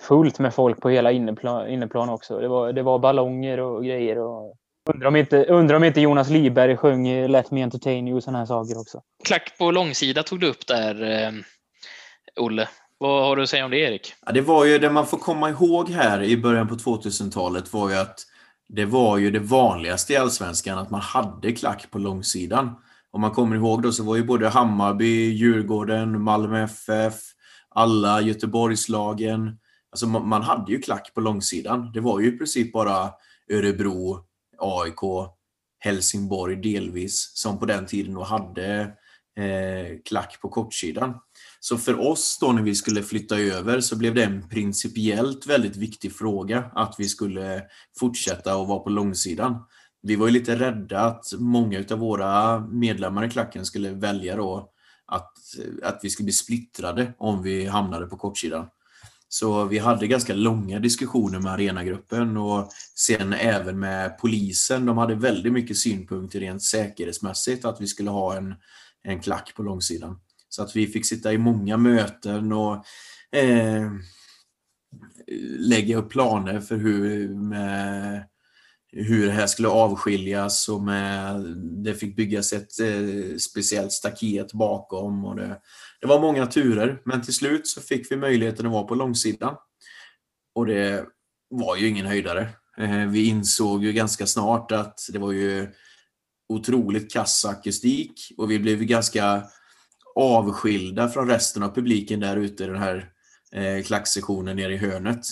Fullt med folk på hela inneplan, inneplan också. Det var, det var ballonger och grejer. Och undrar, om inte, undrar om inte Jonas Liberg sjöng Let Me Entertain You och sådana här saker också. Klack på långsida tog du upp där, eh, Olle. Vad har du att säga om det, Erik? Ja, det var ju det man får komma ihåg här i början på 2000-talet var ju att det var ju det vanligaste i Allsvenskan att man hade klack på långsidan. Om man kommer ihåg då så var ju både Hammarby, Djurgården, Malmö FF, alla Göteborgslagen. Alltså man hade ju klack på långsidan. Det var ju i princip bara Örebro, AIK, Helsingborg delvis som på den tiden då hade eh, klack på kortsidan. Så för oss då när vi skulle flytta över så blev det en principiellt väldigt viktig fråga att vi skulle fortsätta att vara på långsidan. Vi var ju lite rädda att många av våra medlemmar i klacken skulle välja då att, att vi skulle bli splittrade om vi hamnade på kortsidan. Så vi hade ganska långa diskussioner med arenagruppen och sen även med polisen. De hade väldigt mycket synpunkter rent säkerhetsmässigt att vi skulle ha en, en klack på långsidan. Så att vi fick sitta i många möten och eh, lägga upp planer för hur med hur det här skulle avskiljas och med, det fick byggas ett eh, speciellt staket bakom. Och det, det var många turer, men till slut så fick vi möjligheten att vara på långsidan. Och det var ju ingen höjdare. Eh, vi insåg ju ganska snart att det var ju otroligt kass akustik och vi blev ganska avskilda från resten av publiken där ute i den här eh, klacksektionen nere i hörnet.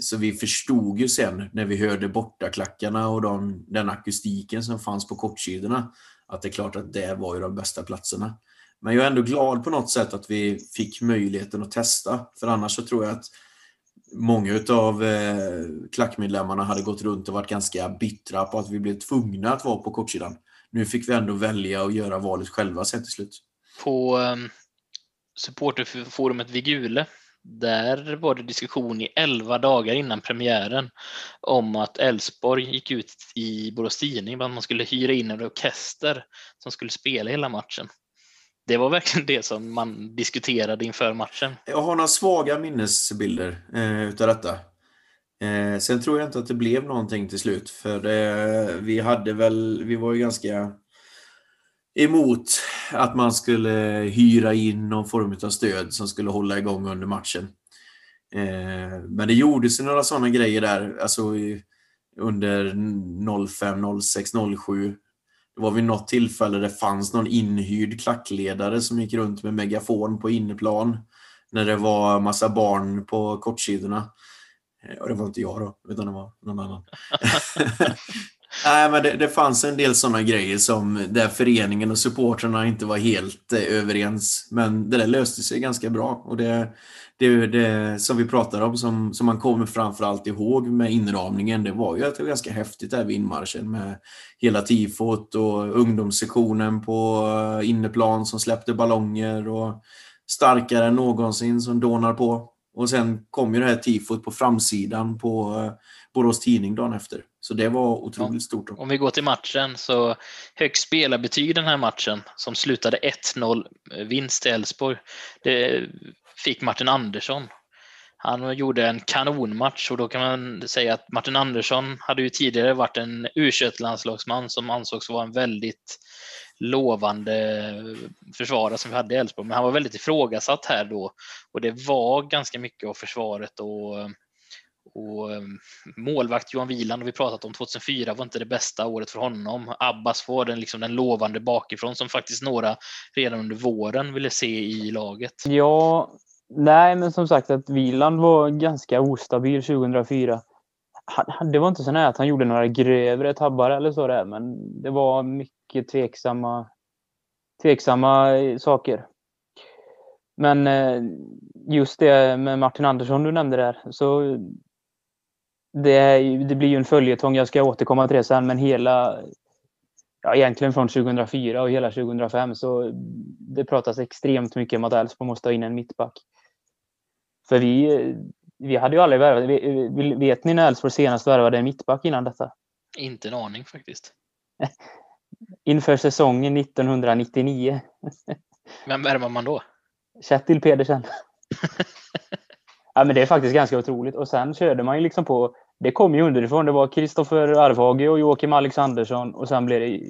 Så vi förstod ju sen när vi hörde bortaklackarna och de, den akustiken som fanns på kortsidorna att det är klart att det var ju de bästa platserna. Men jag är ändå glad på något sätt att vi fick möjligheten att testa. För annars så tror jag att många av eh, klackmedlemmarna hade gått runt och varit ganska bittra på att vi blev tvungna att vara på kortsidan. Nu fick vi ändå välja och göra valet själva sen till slut. På eh, supporterforumet Vigule där var det diskussion i 11 dagar innan premiären om att Elfsborg gick ut i Borås Tidning att man skulle hyra in en orkester som skulle spela hela matchen. Det var verkligen det som man diskuterade inför matchen. Jag har några svaga minnesbilder eh, utav detta. Eh, sen tror jag inte att det blev någonting till slut, för eh, vi hade väl, vi var ju ganska emot att man skulle hyra in någon form av stöd som skulle hålla igång under matchen. Eh, men det gjordes några sådana grejer där, alltså under 05, 06, 07. Det var vid något tillfälle det fanns någon inhyrd klackledare som gick runt med megafon på inneplan när det var massa barn på kortsidorna. Eh, och det var inte jag då, utan det var någon annan. (laughs) Nej, men det, det, fanns en del sådana grejer som där föreningen och supportrarna inte var helt eh, överens. Men det där löste sig ganska bra. Och det, det, det som vi pratade om, som, som man kommer framförallt ihåg med inramningen, det var ju att det var ganska häftigt där vid inmarschen med hela tifot och ungdomssektionen på eh, inneplan som släppte ballonger och starkare än någonsin som dånar på. Och sen kom ju det här tifot på framsidan på eh, Borås Tidning dagen efter. Så det var otroligt stort. Om vi går till matchen så högst spelarbetyg den här matchen som slutade 1-0 vinst till Elfsborg. Det fick Martin Andersson. Han gjorde en kanonmatch och då kan man säga att Martin Andersson hade ju tidigare varit en u landslagsman som ansågs vara en väldigt lovande försvarare som vi hade i Elfsborg, men han var väldigt ifrågasatt här då och det var ganska mycket av försvaret och och ehm, målvakt Johan Wieland har vi pratat om. 2004 var inte det bästa året för honom. Abbas var den, liksom den lovande bakifrån som faktiskt några redan under våren ville se i laget. Ja, nej, men som sagt att Wieland var ganska ostabil 2004. det var inte så nära att han gjorde några grövre tabbar eller så där, men det var mycket tveksamma, tveksamma eh, saker. Men eh, just det med Martin Andersson du nämnde där, så det, det blir ju en följetong, jag ska återkomma till det sen, men hela, ja, egentligen från 2004 och hela 2005 så det pratas extremt mycket om att Elfsborg måste ha in en mittback. För vi, vi hade ju aldrig värvat, vet ni när Elfsborg senast värvade en mittback innan detta? Inte en aning faktiskt. (laughs) Inför säsongen 1999. (laughs) Vem värvar man då? Kjetil Pedersen. (laughs) ja, men det är faktiskt ganska otroligt. Och sen körde man ju liksom på det kom ju underifrån. Det var Kristoffer Arvhage och Joakim Alexandersson och sen blev det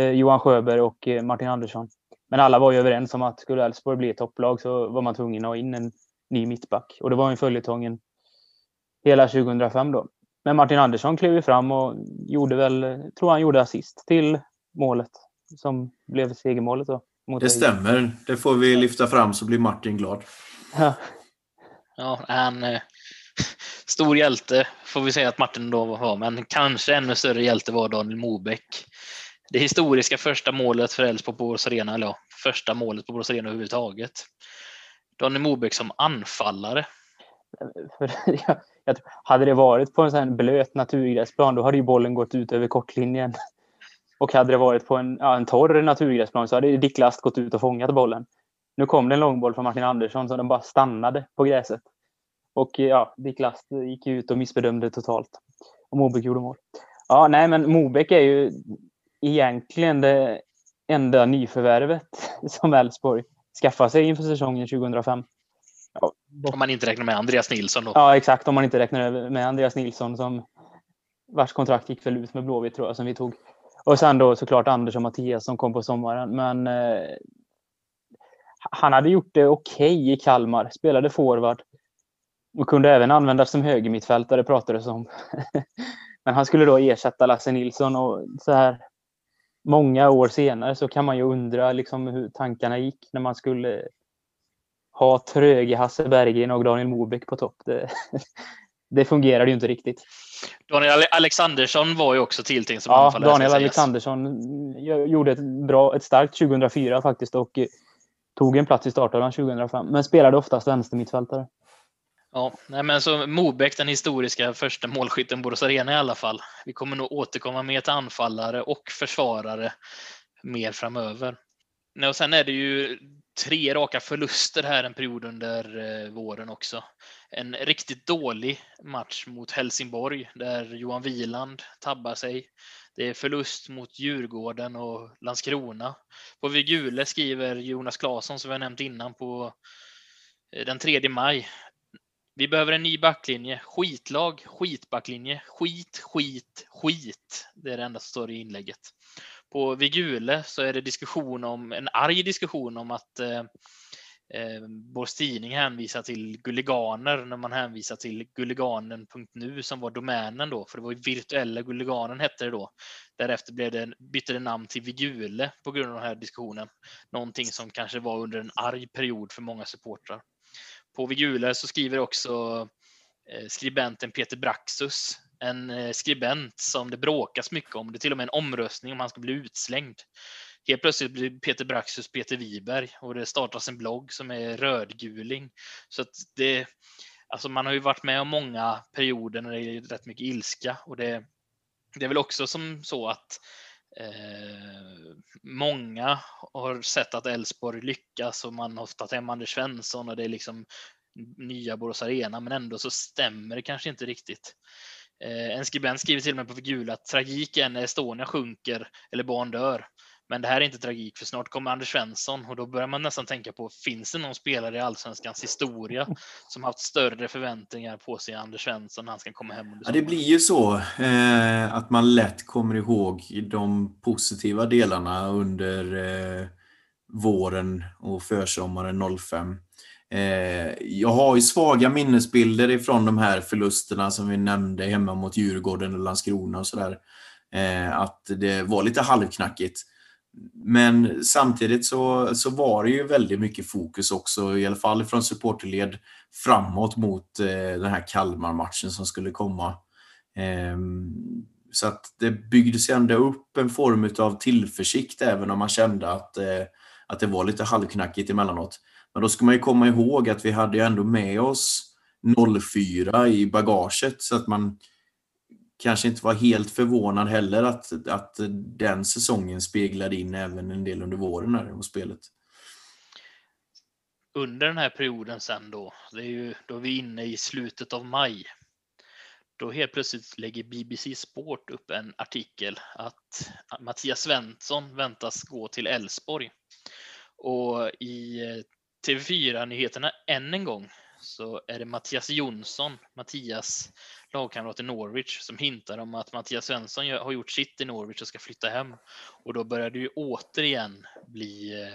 eh, Johan Sjöberg och eh, Martin Andersson. Men alla var ju överens om att skulle Elfsborg bli ett topplag så var man tvungen att ha in en ny mittback. Och det var en följetongen hela 2005 då. Men Martin Andersson klev ju fram och gjorde väl, tror han gjorde assist till målet som blev segermålet då. det stämmer. Det får vi lyfta fram så blir Martin glad. Ja, ja han, eh, (laughs) stor hjälte får vi säga att Martin då var, men kanske ännu större hjälte var Daniel Mobeck. Det historiska första målet för Elfsborg på Borås Arena, eller ja, första målet på Borås Arena överhuvudtaget. Daniel Mobeck som anfallare. (laughs) hade det varit på en sån blöt naturgräsplan, då hade ju bollen gått ut över kortlinjen. Och hade det varit på en, ja, en torr naturgräsplan så hade Dick Last gått ut och fångat bollen. Nu kom det en långboll från Martin Andersson så den bara stannade på gräset. Och ja, Dick Last gick ut och missbedömde totalt. Och Mobeck gjorde mål. Ja, nej, men Mobeck är ju egentligen det enda nyförvärvet (laughs) som Elfsborg skaffade sig inför säsongen 2005. Ja, om man inte räknar med Andreas Nilsson då? Ja, exakt. Om man inte räknar med Andreas Nilsson som vars kontrakt gick väl ut med Blåvitt tror jag som vi tog. Och sen då såklart Anders och Mattias som kom på sommaren. Men eh, han hade gjort det okej okay i Kalmar. Spelade forward. Och kunde även användas som högermittfältare pratades om. (laughs) Men han skulle då ersätta Lasse Nilsson och så här många år senare så kan man ju undra liksom hur tankarna gick när man skulle ha tröge Hasse Berggren och Daniel Mobeck på topp. Det, (laughs) det fungerade ju inte riktigt. Daniel Alexandersson var ju också tilltänkt som Ja, Daniel Alexandersson gjorde ett, bra, ett starkt 2004 faktiskt och tog en plats i startelvan 2005, men spelade oftast vänstermittfältare. Ja, nej men så Mobeck, den historiska första målskytten Borås Arena i alla fall. Vi kommer nog återkomma med till anfallare och försvarare mer framöver. Och sen är det ju tre raka förluster här en period under eh, våren också. En riktigt dålig match mot Helsingborg där Johan Wieland tabbar sig. Det är förlust mot Djurgården och Landskrona. På Vigule skriver Jonas Claesson, som vi har nämnt innan, på eh, den 3 maj. Vi behöver en ny backlinje. Skitlag, skitbacklinje, skit, skit, skit. Det är det enda som står i inlägget. På Vigule så är det diskussion om, en arg diskussion om att eh, eh, Tidning hänvisar till Gulliganer när man hänvisar till gulliganen.nu som var domänen då, för det var ju virtuella Gulliganen hette det då. Därefter blev det, bytte det namn till Vigule på grund av den här diskussionen. Någonting som kanske var under en arg period för många supportrar. På Vigule så skriver också eh, skribenten Peter Braxus, en eh, skribent som det bråkas mycket om. Det är till och med en omröstning om han ska bli utslängd. Helt plötsligt blir Peter Braxus Peter Wiberg och det startas en blogg som är rödguling. Så att det, alltså man har ju varit med om många perioder när det är rätt mycket ilska och det, det är väl också som så att Eh, många har sett att Elfsborg lyckas och man har tagit hem Anders Svensson och det är liksom nya Borås Arena, men ändå så stämmer det kanske inte riktigt. Eh, en skribent skriver till och med på Figula att tragiken är när Estonia sjunker eller barn dör. Men det här är inte tragik för snart kommer Anders Svensson och då börjar man nästan tänka på finns det någon spelare i allsvenskans historia som haft större förväntningar på sig Anders Svensson när han ska komma hem under Ja, det blir ju så eh, att man lätt kommer ihåg de positiva delarna under eh, våren och försommaren 05. Eh, jag har ju svaga minnesbilder ifrån de här förlusterna som vi nämnde hemma mot Djurgården och Landskrona och sådär. Eh, att det var lite halvknackigt. Men samtidigt så, så var det ju väldigt mycket fokus också, i alla fall från supporterled, framåt mot eh, den här Kalmar-matchen som skulle komma. Eh, så att det byggdes ändå upp en form av tillförsikt även om man kände att, eh, att det var lite halvknackigt emellanåt. Men då ska man ju komma ihåg att vi hade ju ändå med oss 04 i bagaget så att man kanske inte var helt förvånad heller att, att den säsongen speglade in även en del under våren här och spelet. Under den här perioden sen då, det är ju då vi är inne i slutet av maj. Då helt plötsligt lägger BBC Sport upp en artikel att Mattias Svensson väntas gå till Elfsborg. Och i eh, TV4-nyheterna än en gång så är det Mattias Jonsson, Mattias lagkamrat i Norwich, som hintar om att Mattias Svensson har gjort sitt i Norwich och ska flytta hem. Och då börjar det ju återigen bli eh,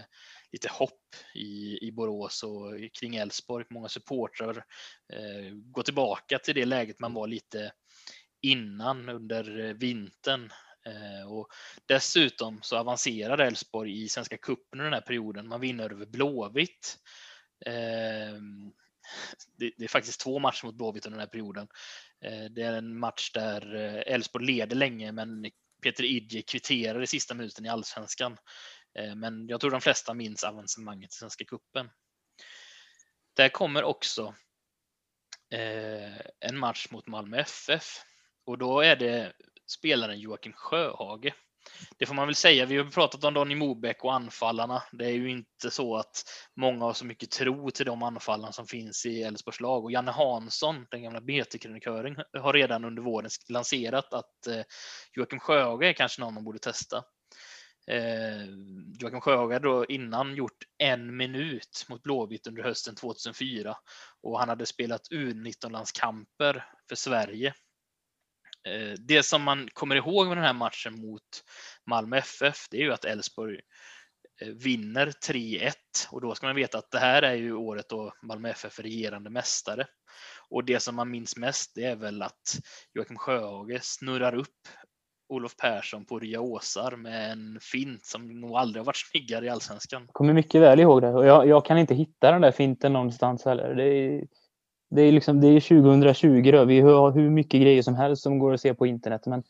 lite hopp i, i Borås och kring Elfsborg. Många supportrar eh, går tillbaka till det läget man var lite innan under vintern. Eh, och dessutom så avancerar Elfsborg i Svenska cupen under den här perioden. Man vinner över Blåvitt. Eh, det, det, är faktiskt två matcher mot Blåvitt under den här perioden. Eh, det är en match där eh, Elfsborg leder länge, men Peter Idje kvitterar i sista minuten i allsvenskan. Eh, men jag tror de flesta minns avancemanget i Svenska cupen. Där kommer också en match mot Malmö FF och då är det spelaren Joakim Sjöhage det får man väl säga. Vi har pratat om Donny Mobeck och anfallarna. Det är ju inte så att många har så mycket tro till de anfallarna som finns i Elfsborgs lag och Janne Hansson, den gamla BT-krönikören, har redan under våren lanserat att eh, Joakim Sjöhage är kanske någon man borde testa. Eh, Joakim Sjöhage då innan gjort en minut mot Blåvitt under hösten 2004 och han hade spelat U19-landskamper för Sverige Eh, det som man kommer ihåg med den här matchen mot Malmö FF, det är ju att Elfsborg eh, vinner 3-1 och då ska man veta att det här är ju året då Malmö FF är regerande mästare. Och det som man minns mest det är väl att Joakim Sjöhage snurrar upp Olof Persson på Ria Åsar med en fint som nog aldrig har varit snyggare i allsvenskan. Jag kommer mycket väl ihåg det och jag, jag kan inte hitta den där finten någonstans heller. Det är, det är, liksom, det är 2020 då. Vi har hur mycket grejer som helst som går att se på internet. Men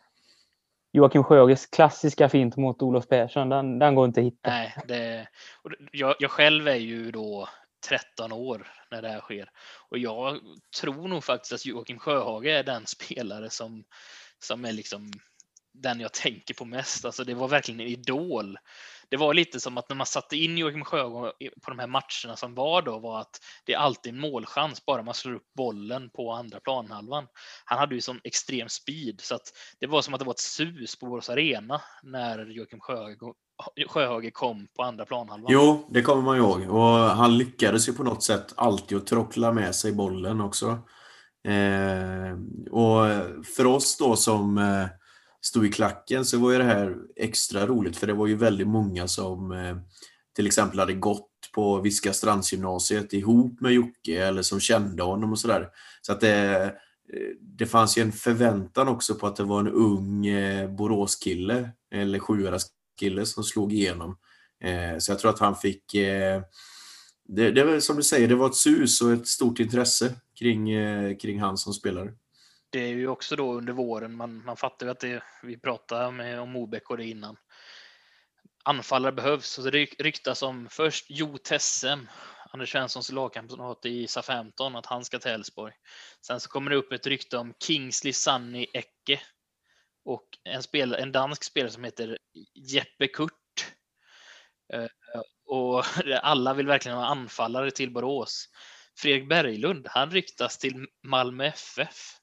Joakim Sjöhages klassiska fint mot Olof Persson, den, den går inte att hitta. Nej, det, jag, jag själv är ju då 13 år när det här sker. Och jag tror nog faktiskt att Joakim Sjöhage är den spelare som, som är liksom den jag tänker på mest. Alltså det var verkligen en idol det var lite som att när man satte in Joakim Sjögård på de här matcherna som var då var att det är alltid en målchans bara man slår upp bollen på andra planhalvan. Han hade ju sån extrem speed så att det var som att det var ett sus på Borås Arena när Joakim Sjöhage kom på andra planhalvan. Jo, det kommer man ihåg. Och han lyckades ju på något sätt alltid att trockla med sig bollen också. Eh, och för oss då som eh, stod i klacken så var ju det här extra roligt för det var ju väldigt många som eh, till exempel hade gått på Viska Strandsgymnasiet ihop med Jocke eller som kände honom och sådär. Så att det, eh, det fanns ju en förväntan också på att det var en ung eh, Boråskille eller Sjuhäradskille som slog igenom. Så jag tror att han fick det, det var som du säger, det var ett sus och ett stort intresse kring, kring han som spelare det är ju också då under våren, man, man fattar ju att det, vi pratade med, om Mobeck och det innan. Anfallare behövs och det ryktas om först Jo Tessem, Anders Svenssons lagkamrat i SA-15, att han ska till Elfsborg. Sen så kommer det upp ett rykte om Kingsley Sunny Ecke och en, spel, en dansk spelare som heter Jeppe Kurt. Eh, och (laughs) alla vill verkligen ha anfallare till Borås. Fredrik Berglund, han ryktas till Malmö FF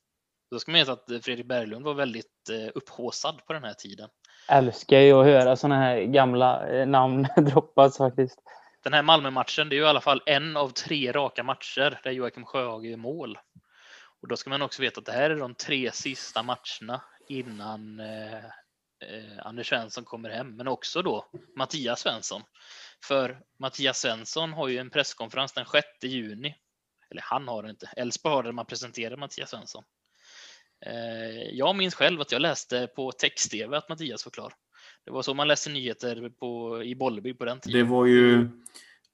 då ska man veta att Fredrik Berglund var väldigt eh, upphåsad på den här tiden. Älskar ju att höra sådana här gamla eh, namn (laughs) droppas faktiskt. Den här Malmö-matchen, det är ju i alla fall en av tre raka matcher där Joakim Sjöhage gör mål. Och då ska man också veta att det här är de tre sista matcherna innan eh, eh, Anders Svensson kommer hem, men också då Mattias Svensson. För Mattias Svensson har ju en presskonferens den 6 juni. Eller han har det inte. Elfsborg har det man presenterar Mattias Svensson. Eh, jag minns själv att jag läste på text-tv att Mattias var klar. Det var så man läste nyheter på, i Bolleby på den tiden. Det var ju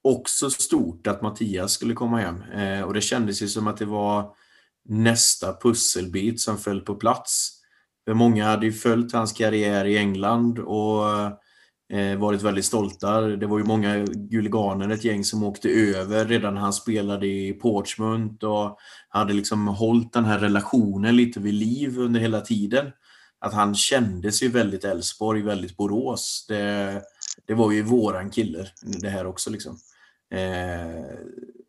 också stort att Mattias skulle komma hem. Eh, och det kändes ju som att det var nästa pusselbit som föll på plats. För många hade ju följt hans karriär i England och Eh, varit väldigt stolta. Det var ju många guliganer, ett gäng som åkte över redan när han spelade i Portsmouth och hade liksom hållit den här relationen lite vid liv under hela tiden. Att han kändes ju väldigt Elfsborg, väldigt Borås. Det, det var ju våran kille det här också liksom. Eh,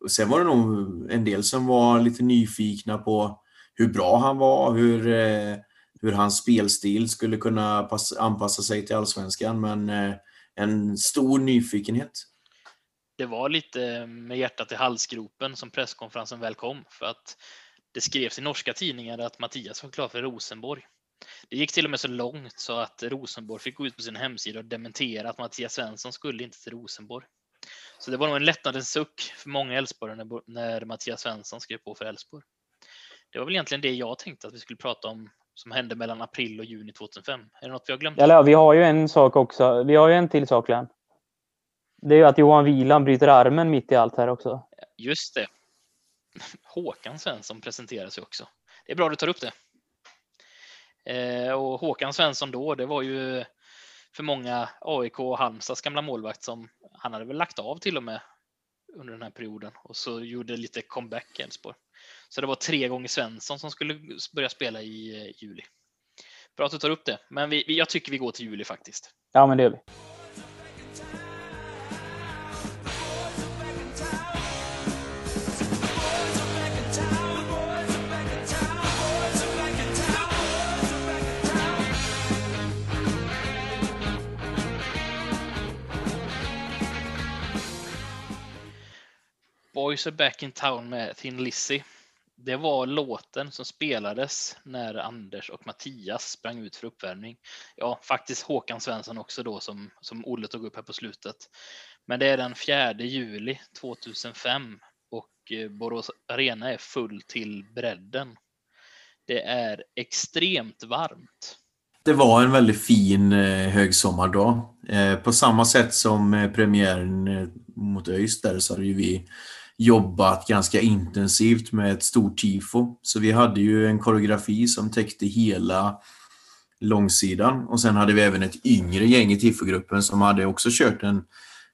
och sen var det nog en del som var lite nyfikna på hur bra han var, hur, eh, hur hans spelstil skulle kunna anpassa sig till allsvenskan, men eh, en stor nyfikenhet. Det var lite eh, med hjärtat i halsgropen som presskonferensen väl kom, för att det skrevs i norska tidningar att Mattias var klar för Rosenborg. Det gick till och med så långt så att Rosenborg fick gå ut på sin hemsida och dementera att Mattias Svensson skulle inte till Rosenborg. Så det var nog en lättnadens suck för många Elfsborg när Mattias Svensson skrev på för Elfsborg. Det var väl egentligen det jag tänkte att vi skulle prata om som hände mellan april och juni 2005. Är det något vi har glömt? Eller, vi har ju en sak också. Vi har ju en till sak, Glenn. Det är ju att Johan Wieland bryter armen mitt i allt här också. Just det. (laughs) Håkan Svensson presenterar sig också. Det är bra du tar upp det. Eh, och Håkan Svensson då, det var ju för många AIK och Halmstads gamla målvakt som han hade väl lagt av till och med under den här perioden och så gjorde lite comeback Elfsborg. Så det var tre gånger Svensson som skulle börja spela i eh, juli. Bra att du tar upp det, men vi, jag tycker vi går till juli faktiskt. Ja, men det gör vi. Boys are back in town med Thin Lizzy. Det var låten som spelades när Anders och Mattias sprang ut för uppvärmning. Ja, faktiskt Håkan Svensson också då som, som Olle tog upp här på slutet. Men det är den 4 juli 2005 och eh, Borås Arena är full till bredden. Det är extremt varmt. Det var en väldigt fin eh, högsommardag. Eh, på samma sätt som premiären mot ÖIS där så hade ju vi jobbat ganska intensivt med ett stort tifo. Så vi hade ju en koreografi som täckte hela långsidan och sen hade vi även ett yngre gäng i tifogruppen som hade också kört en,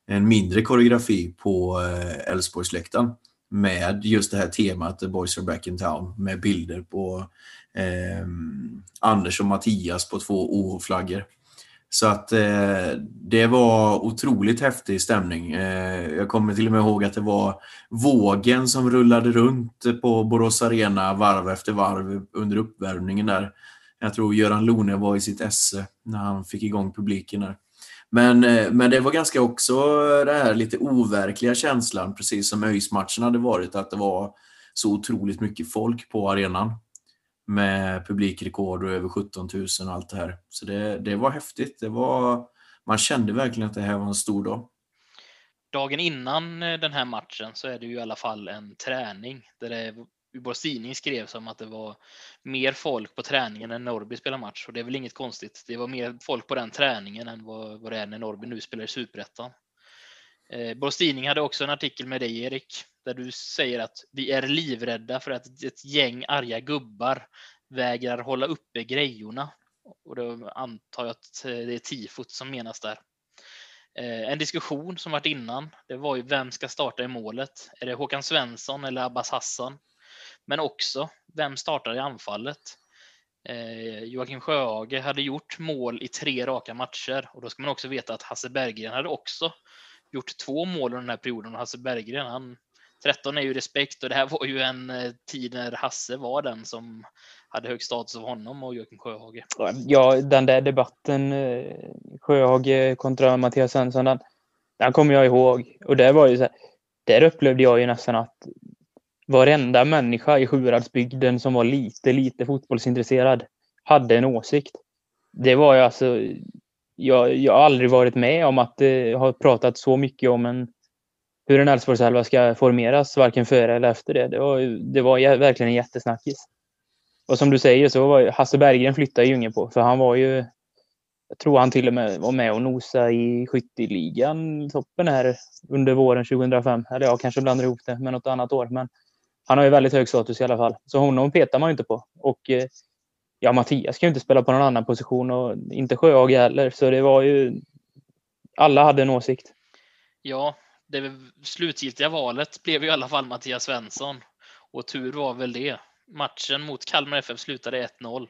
en mindre koreografi på eh, Älvsborgsläktaren med just det här temat The Boys are back in town med bilder på eh, Anders och Mattias på två OH-flaggor. Så att eh, det var otroligt häftig stämning. Eh, jag kommer till och med ihåg att det var vågen som rullade runt på Borås Arena varv efter varv under uppvärmningen där. Jag tror Göran Lone var i sitt esse när han fick igång publiken där. Men, eh, men det var ganska också det här lite overkliga känslan, precis som ÖIS-matchen hade varit, att det var så otroligt mycket folk på arenan med publikrekord och över 17 000 och allt det här. Så det, det var häftigt. Det var, man kände verkligen att det här var en stor dag. Dagen innan eh, den här matchen så är det ju i alla fall en träning där det Uborgs tidning skrev som att det var mer folk på träningen än Norrby spelar match och det är väl inget konstigt. Det var mer folk på den träningen än vad, vad det är när Norrby nu spelar i Superettan. Eh, Borås Tidning hade också en artikel med dig Erik där du säger att vi är livrädda för att ett gäng arga gubbar vägrar hålla uppe grejorna. Och då antar jag att eh, det är tifot som menas där. Eh, en diskussion som varit innan, det var ju vem ska starta i målet? Är det Håkan Svensson eller Abbas Hassan? Men också, vem startar i anfallet? Eh, Joakim Sjöhage hade gjort mål i tre raka matcher och då ska man också veta att Hasse Berggren hade också gjort två mål under den här perioden och Hasse Berggren han 13 är ju respekt och det här var ju en eh, tid när Hasse var den som hade hög status av honom och Joakim Sjöhage. Ja, den där debatten, eh, Sjöhage kontra Mattias Svensson, den, den kommer jag ihåg. Och det var ju så här, där upplevde jag ju nästan att varenda människa i Sjuhäradsbygden som var lite, lite fotbollsintresserad hade en åsikt. Det var ju alltså, jag, jag har aldrig varit med om att eh, det har pratat så mycket om en, hur en Elfsborgselva ska formeras, varken före eller efter det. Det var, det var verkligen en jättesnackis. Och som du säger så var ju, Hasse Berggren flyttade ju ingen på, för han var ju jag tror han till och med var med och nosade i skytteligan, toppen här under våren 2005. Eller jag kanske blandar ihop det med något annat år. Men han har ju väldigt hög status i alla fall. Så honom petar man ju inte på. Och eh, ja, Mattias kan ju inte spela på någon annan position och inte Sjöhage heller. Så det var ju... Alla hade en åsikt. Ja, det slutgiltiga valet blev ju i alla fall Mattias Svensson. Och tur var väl det. Matchen mot Kalmar FF slutade 1-0.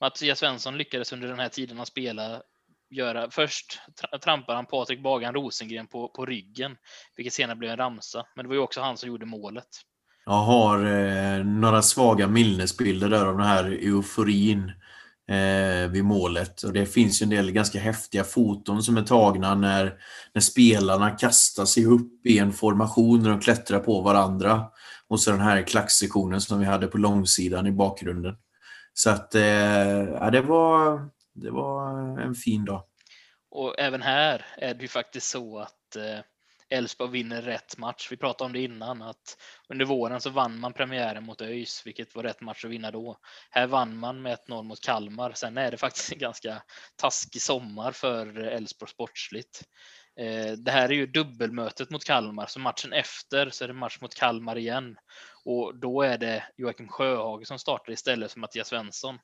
Mattias Svensson lyckades under den här tiden att spela göra, först trampar han Patrik Bagan Rosengren på, på ryggen, vilket senare blev en ramsa. Men det var ju också han som gjorde målet. Jag har eh, några svaga minnesbilder där av den här euforin eh, vid målet. Och det finns ju en del ganska häftiga foton som är tagna när, när spelarna kastar sig upp i en formation när de klättrar på varandra. Och så den här klacksektionen som vi hade på långsidan i bakgrunden. Så att eh, ja, det, var, det var en fin dag. Och även här är det ju faktiskt så att eh, Elfsborg vinner rätt match. Vi pratade om det innan att under våren så vann man premiären mot ÖIS, vilket var rätt match att vinna då. Här vann man med 1-0 mot Kalmar. Sen är det faktiskt en ganska taskig sommar för Elfsborg sportsligt. Eh, det här är ju dubbelmötet mot Kalmar, så matchen efter så är det match mot Kalmar igen. Och då är det Joakim Sjöhage som startar istället för Mattias Svensson.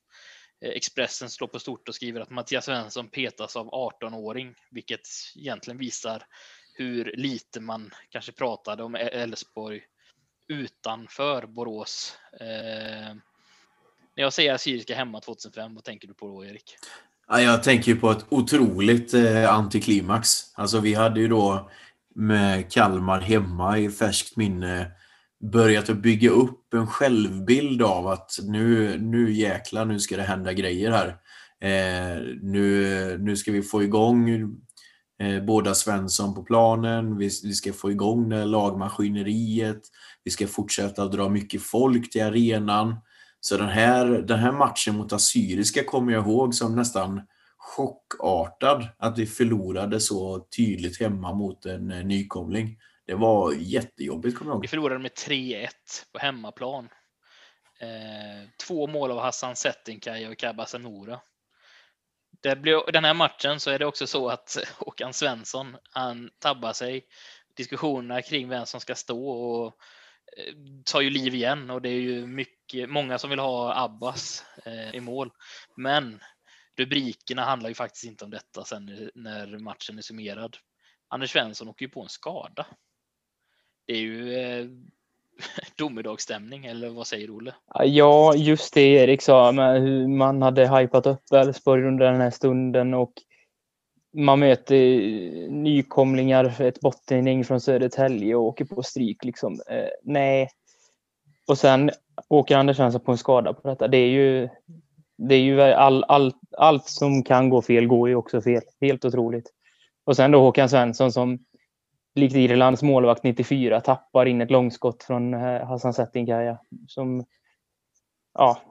Eh, Expressen slår på stort och skriver att Mattias Svensson petas av 18-åring, vilket egentligen visar hur lite man kanske pratade om Elfsborg utanför Borås. Eh, när jag säger Assyriska hemma 2005, vad tänker du på då, Erik? Jag tänker på ett otroligt eh, antiklimax. Alltså vi hade ju då med Kalmar hemma i färskt minne börjat att bygga upp en självbild av att nu, nu jäklar, nu ska det hända grejer här. Eh, nu, nu ska vi få igång Eh, båda Svensson på planen, vi, vi ska få igång det lagmaskineriet, vi ska fortsätta att dra mycket folk till arenan. Så den här, den här matchen mot Assyriska kommer jag ihåg som nästan chockartad. Att vi förlorade så tydligt hemma mot en eh, nykomling. Det var jättejobbigt kommer jag ihåg. Vi förlorade med 3-1 på hemmaplan. Eh, två mål av Hassan Settinkaj och Kabba Senora. Det blir, den här matchen så är det också så att (laughs) Håkan Svensson, han tabbar sig. Diskussionerna kring vem som ska stå och eh, tar ju liv igen och det är ju mycket, många som vill ha Abbas eh, i mål. Men rubrikerna handlar ju faktiskt inte om detta sen när matchen är summerad. Anders Svensson åker ju på en skada. Det är ju eh, (laughs) domedagsstämning, eller vad säger du, Olle? Ja, just det Erik sa, med hur man hade hypat upp Elfsborg under den här stunden och man möter eh, nykomlingar, ett bottengäng från Södertälje och åker på stryk. Liksom. Eh, nej. Och sen åker Anders Svensson på en skada på detta. Det är ju, det är ju all, all, allt som kan gå fel går ju också fel. Helt otroligt. Och sen då Håkan Svensson som likt Irlands målvakt 94 tappar in ett långskott från eh, Hassan Settinkaya. Som, ja,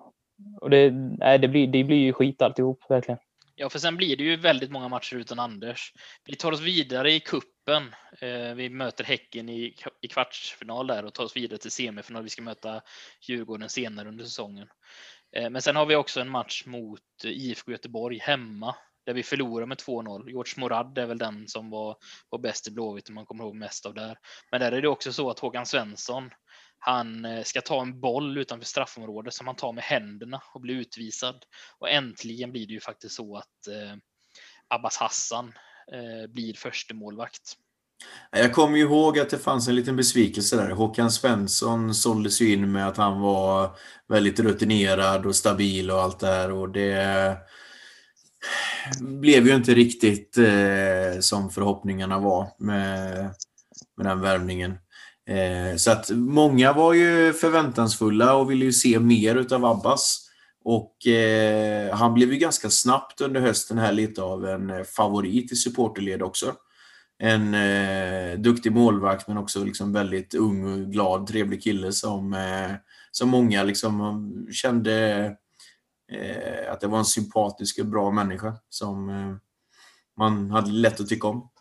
och det, nej, det, blir, det blir ju skit alltihop verkligen. Ja, för sen blir det ju väldigt många matcher utan Anders. Vi tar oss vidare i kuppen. Eh, vi möter Häcken i, i kvartsfinal där och tar oss vidare till semifinal. Vi ska möta Djurgården senare under säsongen. Eh, men sen har vi också en match mot IFK Göteborg hemma där vi förlorar med 2-0. George Morad är väl den som var, var bäst i Blåvitt om man kommer ihåg mest av där. Men där är det också så att Håkan Svensson han eh, ska ta en boll utanför straffområdet som han tar med händerna och blir utvisad. Och äntligen blir det ju faktiskt så att eh, Abbas Hassan eh, blir första målvakt. Jag kommer ju ihåg att det fanns en liten besvikelse där. Håkan Svensson såldes ju in med att han var väldigt rutinerad och stabil och allt det här. Och det blev ju inte riktigt eh, som förhoppningarna var med, med den värvningen. Eh, så att många var ju förväntansfulla och ville ju se mer utav Abbas. Och eh, han blev ju ganska snabbt under hösten här lite av en eh, favorit i supporterled också. En eh, duktig målvakt men också liksom väldigt ung, glad, trevlig kille som, eh, som många liksom eh, kände eh, att det var en sympatisk och bra människa som eh, man hade lätt att tycka om.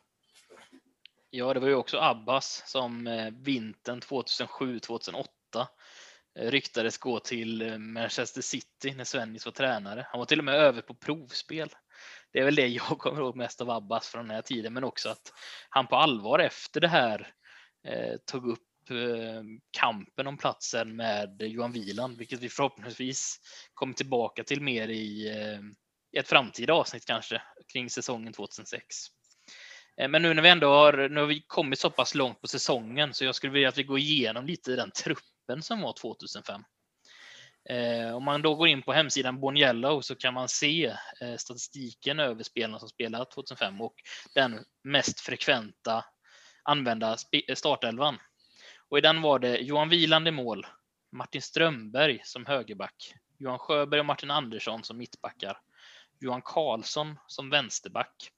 Ja, det var ju också Abbas som eh, vintern 2007-2008 eh, ryktades gå till eh, Manchester City när Svennis var tränare. Han var till och med över på provspel. Det är väl det jag (laughs) kommer ihåg mest av Abbas från den här tiden, men också att han på allvar efter det här eh, tog upp Eh, kampen om platsen med Johan Wieland, vilket vi förhoppningsvis kommer tillbaka till mer i, eh, ett framtida avsnitt kanske kring säsongen 2006. Eh, men nu när vi ändå har, nu har vi kommit så pass långt på säsongen så jag skulle vilja att vi går igenom lite i den truppen som var 2005. Om man då går in på hemsidan Born Yellow så kan man se statistiken över spelarna som spelat 2005 och den mest frekventa använda startelvan. Och i den var det Johan Vilande mål, Martin Strömberg som högerback, Johan Sjöberg och Martin Andersson som mittbackar, Johan Karlsson som vänsterback,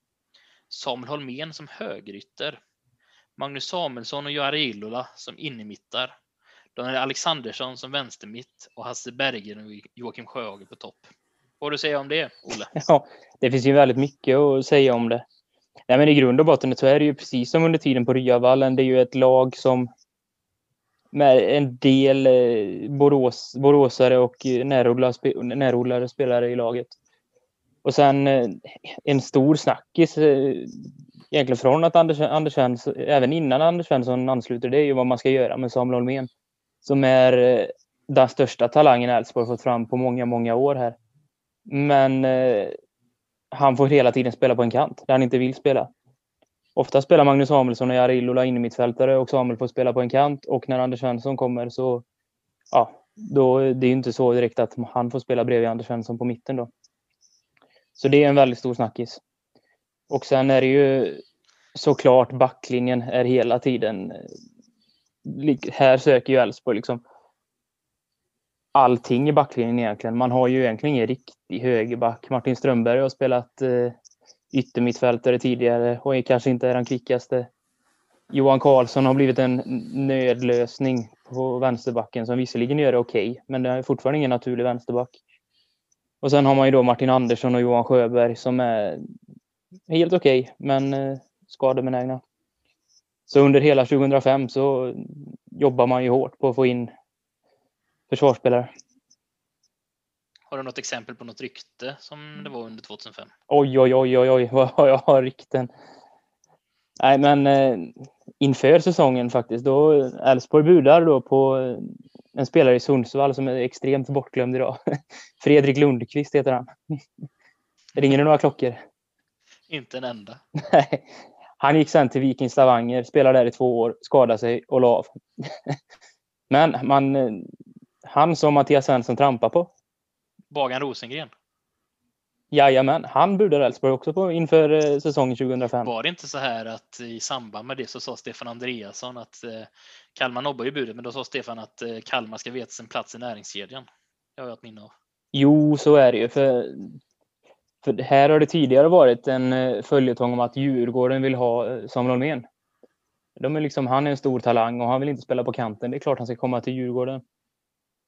Samuel Holmén som högerytter, Magnus Samuelsson och Jari Illola som innermittar, Daniel Alexandersson som vänstermitt och Hasse Berger och Joakim Sjöhage på topp. Vad har du att säga om det, Olle? (laughs) Ja, det finns ju väldigt mycket att säga om det. Nej, men I grund och botten så är det ju precis som under tiden på Ryavallen. Det är ju ett lag som med en del eh, Borås, boråsare och eh, närodlare, närodlare spelare i laget. Och sen eh, en stor snackis egentligen från att Anders, Anders Svensson, även innan Anders Svensson ansluter, det är ju vad man ska göra med Samuel Holmén. Som är den största talangen Elfsborg fått fram på många, många år här. Men han får hela tiden spela på en kant där han inte vill spela. Ofta spelar Magnus Samuelsson och Jari Illola in i mittfältare och Samuel får spela på en kant och när Anders Svensson kommer så ja, då, det är ju inte så direkt att han får spela bredvid Anders Svensson på mitten då. Så det är en väldigt stor snackis. Och sen är det ju såklart backlinjen är hela tiden... Här söker ju Elfsborg liksom allting i backlinjen egentligen. Man har ju egentligen ingen riktig högerback. Martin Strömberg har spelat eh, yttermittfältare tidigare och är kanske inte den kvickaste. Johan Karlsson har blivit en nödlösning på vänsterbacken som visserligen gör det okej, okay, men det är fortfarande ingen naturlig vänsterback. Och sen har man ju då Martin Andersson och Johan Sjöberg som är helt okej, okay, men eh, skadebenägna. Så under hela 2005 så jobbar man ju hårt på att få in försvarsspelare. Har du något exempel på något rykte som det var under 2005? Oj, oj, oj, oj, oj, (laughs) vad har jag har rykten? Nej, men eh, inför säsongen faktiskt, då Elfsborg budar då på en spelare i Sundsvall som är extremt bortglömd idag. (laughs) Fredrik Lundqvist heter han. (laughs) Ringer det några klockor? Inte en enda. Nej. Han gick sen till Viking Stavanger, spelade där i två år, skadade sig och la av. Men man, han som Mattias Svensson trampar på. Bagan Rosengren. Jajamän, han budade Elfsborg också på inför eh, säsongen 2005. Var det inte så här att i samband med det så sa Stefan Andreasson att eh, Kalmar nobbar ju budet, men då sa Stefan att eh, Kalmar ska veta sin plats i näringskedjan. Det har jag ett minne av. Jo, så är det ju. För, för här har det tidigare varit en följetong om att Djurgården vill ha Samuel Holmén. De är liksom, han är en stor talang och han vill inte spela på kanten. Det är klart han ska komma till Djurgården.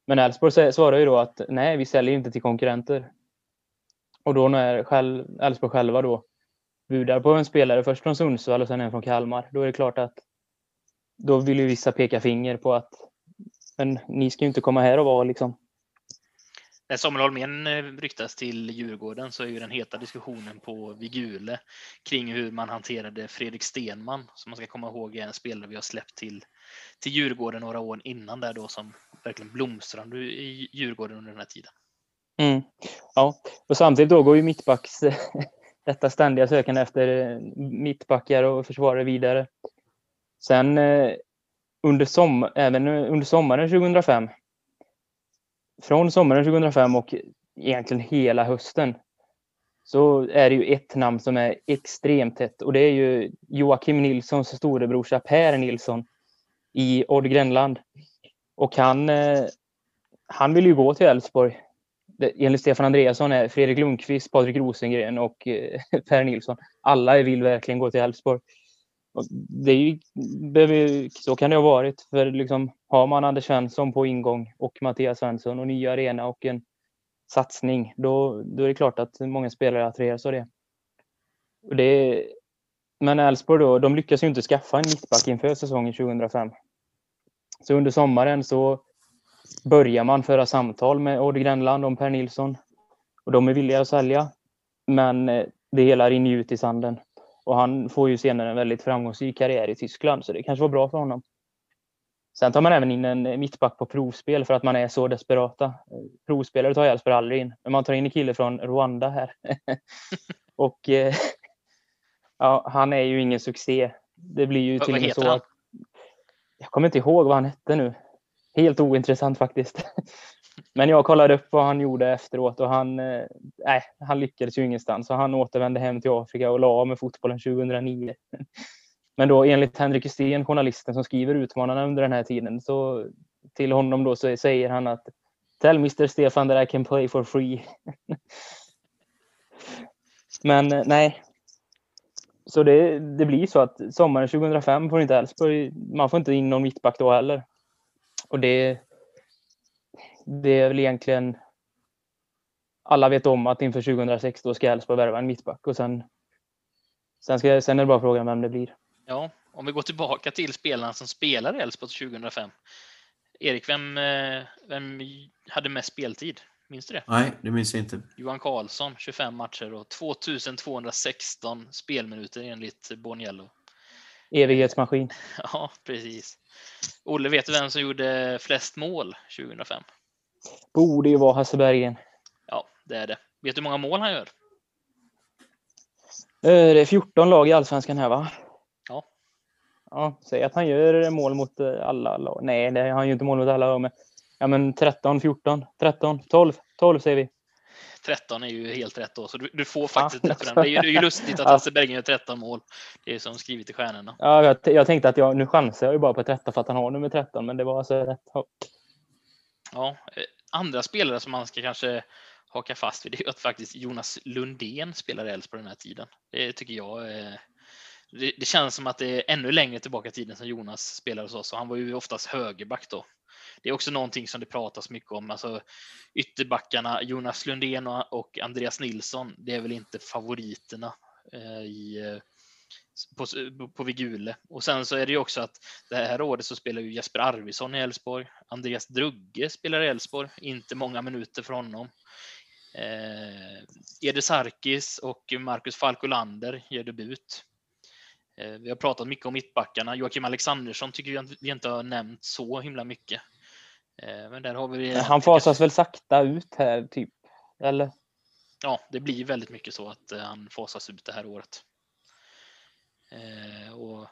Men Elfsborg svarar ju då att nej, vi säljer inte till konkurrenter. Och då när Elfsborg själva då budar på en spelare, först från Sundsvall och sen en från Kalmar, då är det klart att då vill ju vissa peka finger på att men ni ska ju inte komma här och vara liksom. När Samuel Holmén eh, ryktas till Djurgården så är ju den heta diskussionen på Vigule kring hur man hanterade Fredrik Stenman som man ska komma ihåg är en spelare vi har släppt till, till Djurgården några år innan där då som verkligen blomstrande i Djurgården under den här tiden. Mm. Ja, och samtidigt då går ju mittbacks (laughs) detta ständiga sökande efter eh, mittbackar och försvarare vidare. Sen eh, under, som, även under sommaren 2005, från sommaren 2005 och egentligen hela hösten, så är det ju ett namn som är extremt tätt och det är ju Joakim Nilssons storebrorsa Per Nilsson i Odd Grenland. Och han, eh, han vill ju gå till Elfsborg. Enligt Stefan Andreasson är Fredrik Lundqvist, Patrik Rosengren och eh, (laughs) Per Nilsson. Alla vill verkligen gå till Elfsborg. Och Det är ju, så kan det ha varit. För liksom, har man Anders Svensson på ingång och Mattias Svensson och ny arena och en satsning, då, då är det klart att många spelare attraheras av det. Och det men Elfsborg då, de lyckas ju inte skaffa en mittback inför säsongen 2005. Så under sommaren så börjar man föra samtal med Odd Grenland om Per Nilsson. Och de är villiga att sälja. Men eh, det hela rinner ut i sanden. Och han får ju senare en väldigt framgångsrik karriär i Tyskland, så det kanske var bra för honom. Sen tar man även in en mittback på provspel för att man är så desperata. Provspelare tar Elfsborg aldrig in, men man tar in en kille från Rwanda här. (laughs) och eh, ja, han är ju ingen succé. Det blir ju till och med så att... Jag kommer inte ihåg vad han hette nu. Helt ointressant faktiskt. (laughs) Men jag kollade upp vad han gjorde efteråt och han, eh, han lyckades ju ingenstans. Så han återvände hem till Afrika och la av med fotbollen 2009. (laughs) Men då enligt Henrik Hysén, journalisten som skriver Utmanarna under den här tiden, så till honom då så säger han att Tell Mr Stefan that I can play for free. (laughs) Men eh, nej. Så det, det blir så att sommaren 2005 får inte Elfsborg, man får inte in någon mittback då heller. Och det, det är väl egentligen alla vet om att inför 2006 då ska Elfsborg värva en mittback och sen sen, ska, sen är det bara frågan vem det blir. Ja, om vi går tillbaka till spelarna som spelar i Elfsborg 2005. Erik, vem, eh, vem hade mest speltid? Minns du det? Nej, det minns jag inte. Johan Karlsson, 25 matcher och 2216 spelminuter enligt Boniello. Evighetsmaskin. (laughs) Ja, precis. Olle, vet du vem som gjorde flest mål 2005? Borde ju vara Hasse Berggren. Ja, det är det. Vet du hur många mål han gör? Eh, Det är 14 lag i Allsvenskan här va? Ja. Ja, säg att han gör mål mot eh, alla lag. Nej, det, han gör inte mål mot alla lag. Men, ja, men 13, 14, 13, 12, 12 säger vi. 13 är ju helt rätt då, så du, du får faktiskt rätt för den. Det är ju, det är ju lustigt att. Hasse Berggren gör 13 mål. Det är som skrivit i stjärnorna. Ja, jag, jag tänkte att jag, nu chansar jag ju bara på 13 för att han har nummer 13, men det var alltså rätt. Ja. Eh, andra spelare som man ska kanske haka fast vid det är att faktiskt Jonas Lundén spelar i Elfsborg på den här tiden. Det tycker jag eh, det, det känns som att det är ännu längre tillbaka i tiden som Jonas spelade hos oss och han var ju oftast högerback då. Det är också någonting som det pratas mycket om. Alltså, ytterbackarna Jonas Lundén och, Andreas Nilsson, det är väl inte favoriterna eh, i, på, på Vigule. Och sen så är det ju också att det här året så spelar ju Jesper Arvidsson i Elfsborg. Andreas Drugge spelar i Elfsborg, inte många minuter för honom. Eh, Eder Sarkis och Marcus Falkolander gör debut. Eh, vi har pratat mycket om mittbackarna. Joakim Alexandersson tycker jag vi inte har nämnt så himla mycket. Eh, men där har vi Han fasas väl sakta ut här, typ? Eller? Ja, det blir väldigt mycket så att eh, han fasas ut det här året. Eh, och eh,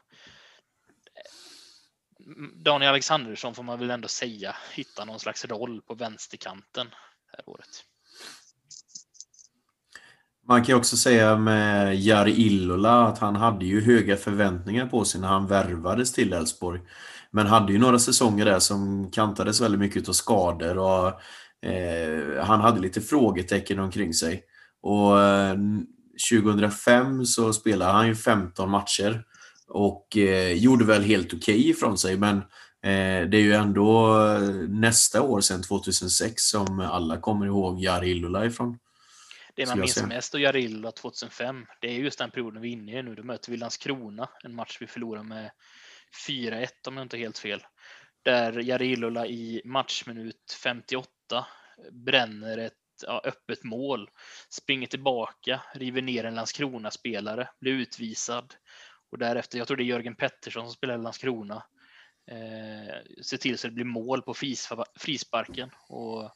Daniel Alexandersson får man väl ändå säga hittar någon slags roll på vänsterkanten det här året. Man kan också säga med Jari Illola att han hade ju höga förväntningar på sig när han värvades till Elfsborg. Men hade ju några säsonger där som kantades väldigt mycket av skador och eh, han hade lite frågetecken omkring sig. Och eh, 2005 så spelade han ju 15 matcher och eh, gjorde väl helt okej okay ifrån sig men eh, det är ju ändå nästa år sedan 2006 som alla kommer ihåg Jari Illola ifrån. Det man minns mest av Jarilla 2005, det är just den perioden vi är inne i nu. Då möter vi Landskrona, en match vi förlorar med 4-1 om jag inte har helt fel. Där Jarilola i matchminut 58 bränner ett ja, öppet mål, springer tillbaka, river ner en Landskrona-spelare, blir utvisad och därefter, jag tror det är Jörgen Pettersson som spelar i Landskrona, eh, ser till så det blir mål på fris, frisparken. Och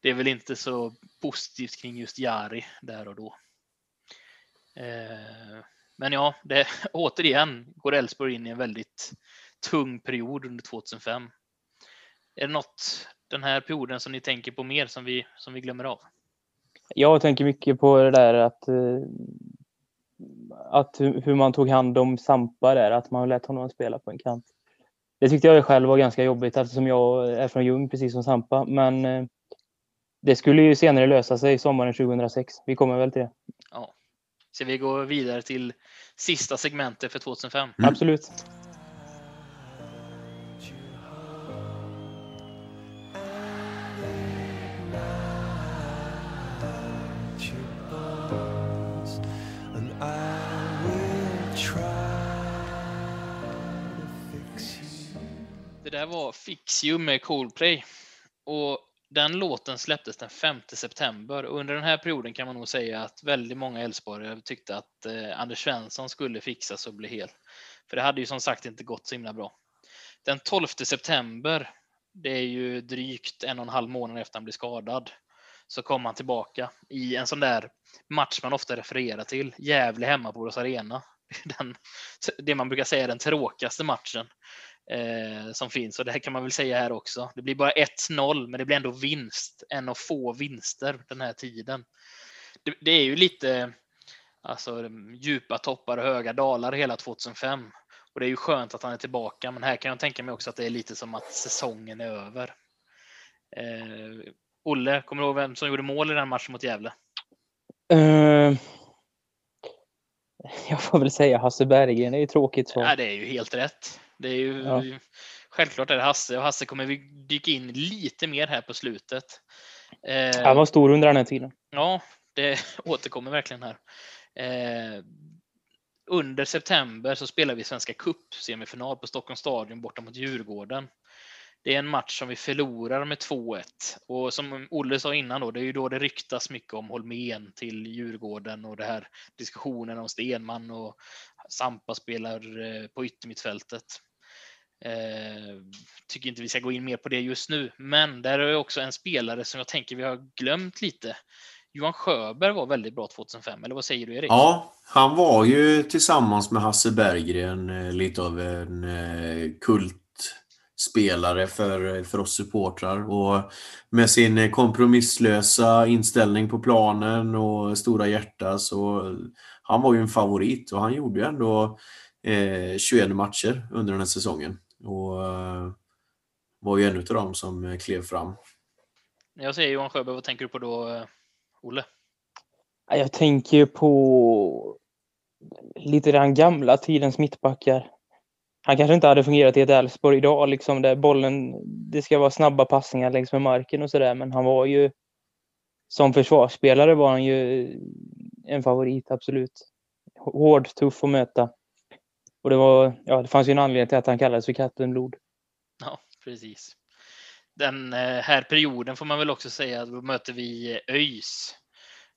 det är väl inte så positivt kring just Jari där och då. Eh, men ja, det, (laughs) återigen går Elfsborg in i en väldigt tung period under 2005. Är det något den här perioden som ni tänker på mer som vi, som vi glömmer av? Jag tänker mycket på det där att, eh, att hur man tog hand om Sampa där, att man lät honom spela på en kant. det tyckte jag själv var ganska jobbigt eftersom jag är från Ljung precis som Sampa. Men eh, det skulle ju senare lösa sig sommaren 2006. Vi kommer väl till det. Ja. Så vi går vidare till sista segmentet för 2005. Mm. Absolut. Det var Fix You med Coldplay. Och den låten släpptes den 5 september och under den här perioden kan man nog säga att väldigt många Elfsborgare tyckte att eh, Anders Svensson skulle fixas och bli hel. För det hade ju som sagt inte gått så himla bra. Den 12 september, det är ju drygt en och en halv månad efter han blev skadad, så kom han tillbaka i en sån där match man ofta refererar till, Gävle hemma på Borås Arena. (laughs) Den, det man brukar säga är den tråkigaste matchen eh, som finns. Och det här kan man väl säga här också. Det blir bara 1-0, men det blir ändå vinst. En av få vinster den här tiden. Det, det är ju lite alltså, djupa toppar och höga dalar hela 2005. Och det är ju skönt att han är tillbaka, men här kan jag tänka mig också att det är lite som att säsongen är över. Eh, Olle, kommer du ihåg vem som gjorde mål i den matchen mot Gävle? Uh, jag får väl säga Hasse Berggren, det är ju tråkigt så. Ja, det är ju helt rätt. Det är ju ja. självklart är det Hasse och Hasse kommer vi dyka in lite mer här på slutet. Eh, Han var stor under den här tiden. Ja, det (laughs) återkommer verkligen här. Eh, under september så spelar vi Svenska Cup semifinal på Stockholms stadion borta mot Djurgården. Det är en match som vi förlorar med 2-1 och som Olle sa innan då, det är ju då det ryktas mycket om Holmén till Djurgården och det här diskussionen om Stenman och Sampa spelar eh, på yttermittfältet. Eh, tycker inte vi ska gå in mer på det just nu, men där är också en spelare som jag tänker vi har glömt lite. Johan Sjöberg var väldigt bra 2005, eller vad säger du Erik? Ja, han var ju tillsammans med Hasse Berggren eh, lite av en eh, kultspelare för, för oss supportrar. Och med sin eh, kompromisslösa inställning på planen och stora hjärta så han var ju en favorit och han gjorde ju ändå eh, 21 matcher under den här säsongen. Och eh, var ju en av dem som eh, klev fram. När jag säger Johan Sjöberg, vad tänker du på då, eh, Olle? Jag tänker på lite den gamla tidens mittbackar. Han kanske inte hade fungerat i ett Elfsborg idag, liksom där bollen, det ska vara snabba passningar längs med marken och sådär, men han var ju som försvarsspelare var han ju en favorit, absolut. Hård, tuff att möta. Och det, var, ja, det fanns ju en anledning till att han kallades för katten blod. Ja, precis. Den eh, här perioden får man väl också säga, då möter vi eh, ÖIS.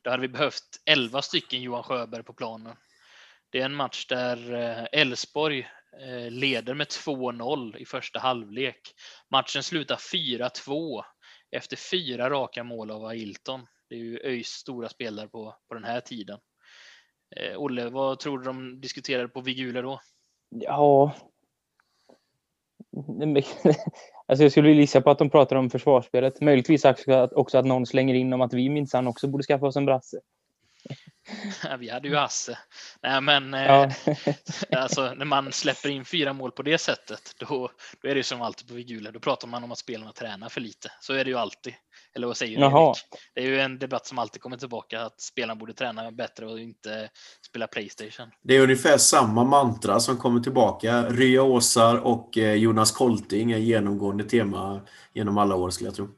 Då hade vi behövt 11 stycken Johan Sjöberg på planen. Det är en match där eh, Elfsborg leder med 2-0 i första halvlek. Matchen slutar 4-2 efter fyra raka mål av Ailton. Det är ju ÖIS stora spelare på, på den här tiden. Eh, Olle, vad tror du de diskuterade på Vigula då? Ja. (laughs) Alltså jag skulle gissa på att de pratar om försvarsspelet. Möjligtvis också att, också att någon slänger in om att vi minsann också borde skaffa oss en brasse. (laughs) vi hade ju Hasse. Nej, men ja. eh, (laughs) alltså, när man (laughs) släpper in fyra mål på det sättet, då, då är det som alltid på Vigula. Då pratar man om att spelarna tränar för lite. Så är det ju alltid. Eller vad säger du Erik? Det är ju en debatt som alltid kommer tillbaka att spelarna borde träna bättre och inte spela Playstation. Det är ungefär samma mantra som kommer tillbaka. Rya Åsar och eh, Jonas Kolting är genomgående tema genom alla år skulle jag tro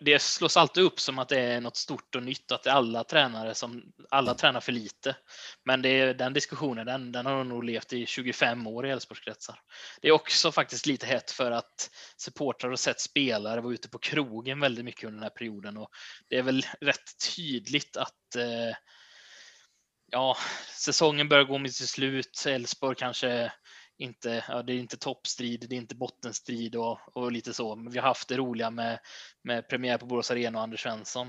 det slås alltid upp som att det är något stort och nytt, att det är alla tränare som alla tränar för lite. Men det är, den diskussionen, den, den har nog levt i 25 år i Elfsborgskretsar. Det är också faktiskt lite hett för att supportrar och sett spelare var ute på krogen väldigt mycket under den här perioden och det är väl rätt tydligt att eh, ja, säsongen börjar gå mot sitt slut. Elfsborg kanske inte, ja, det är inte toppstrid, det är inte bottenstrid och, och lite så. Men vi har haft det roliga med, med premiär på Borås Arena och Anders Svensson.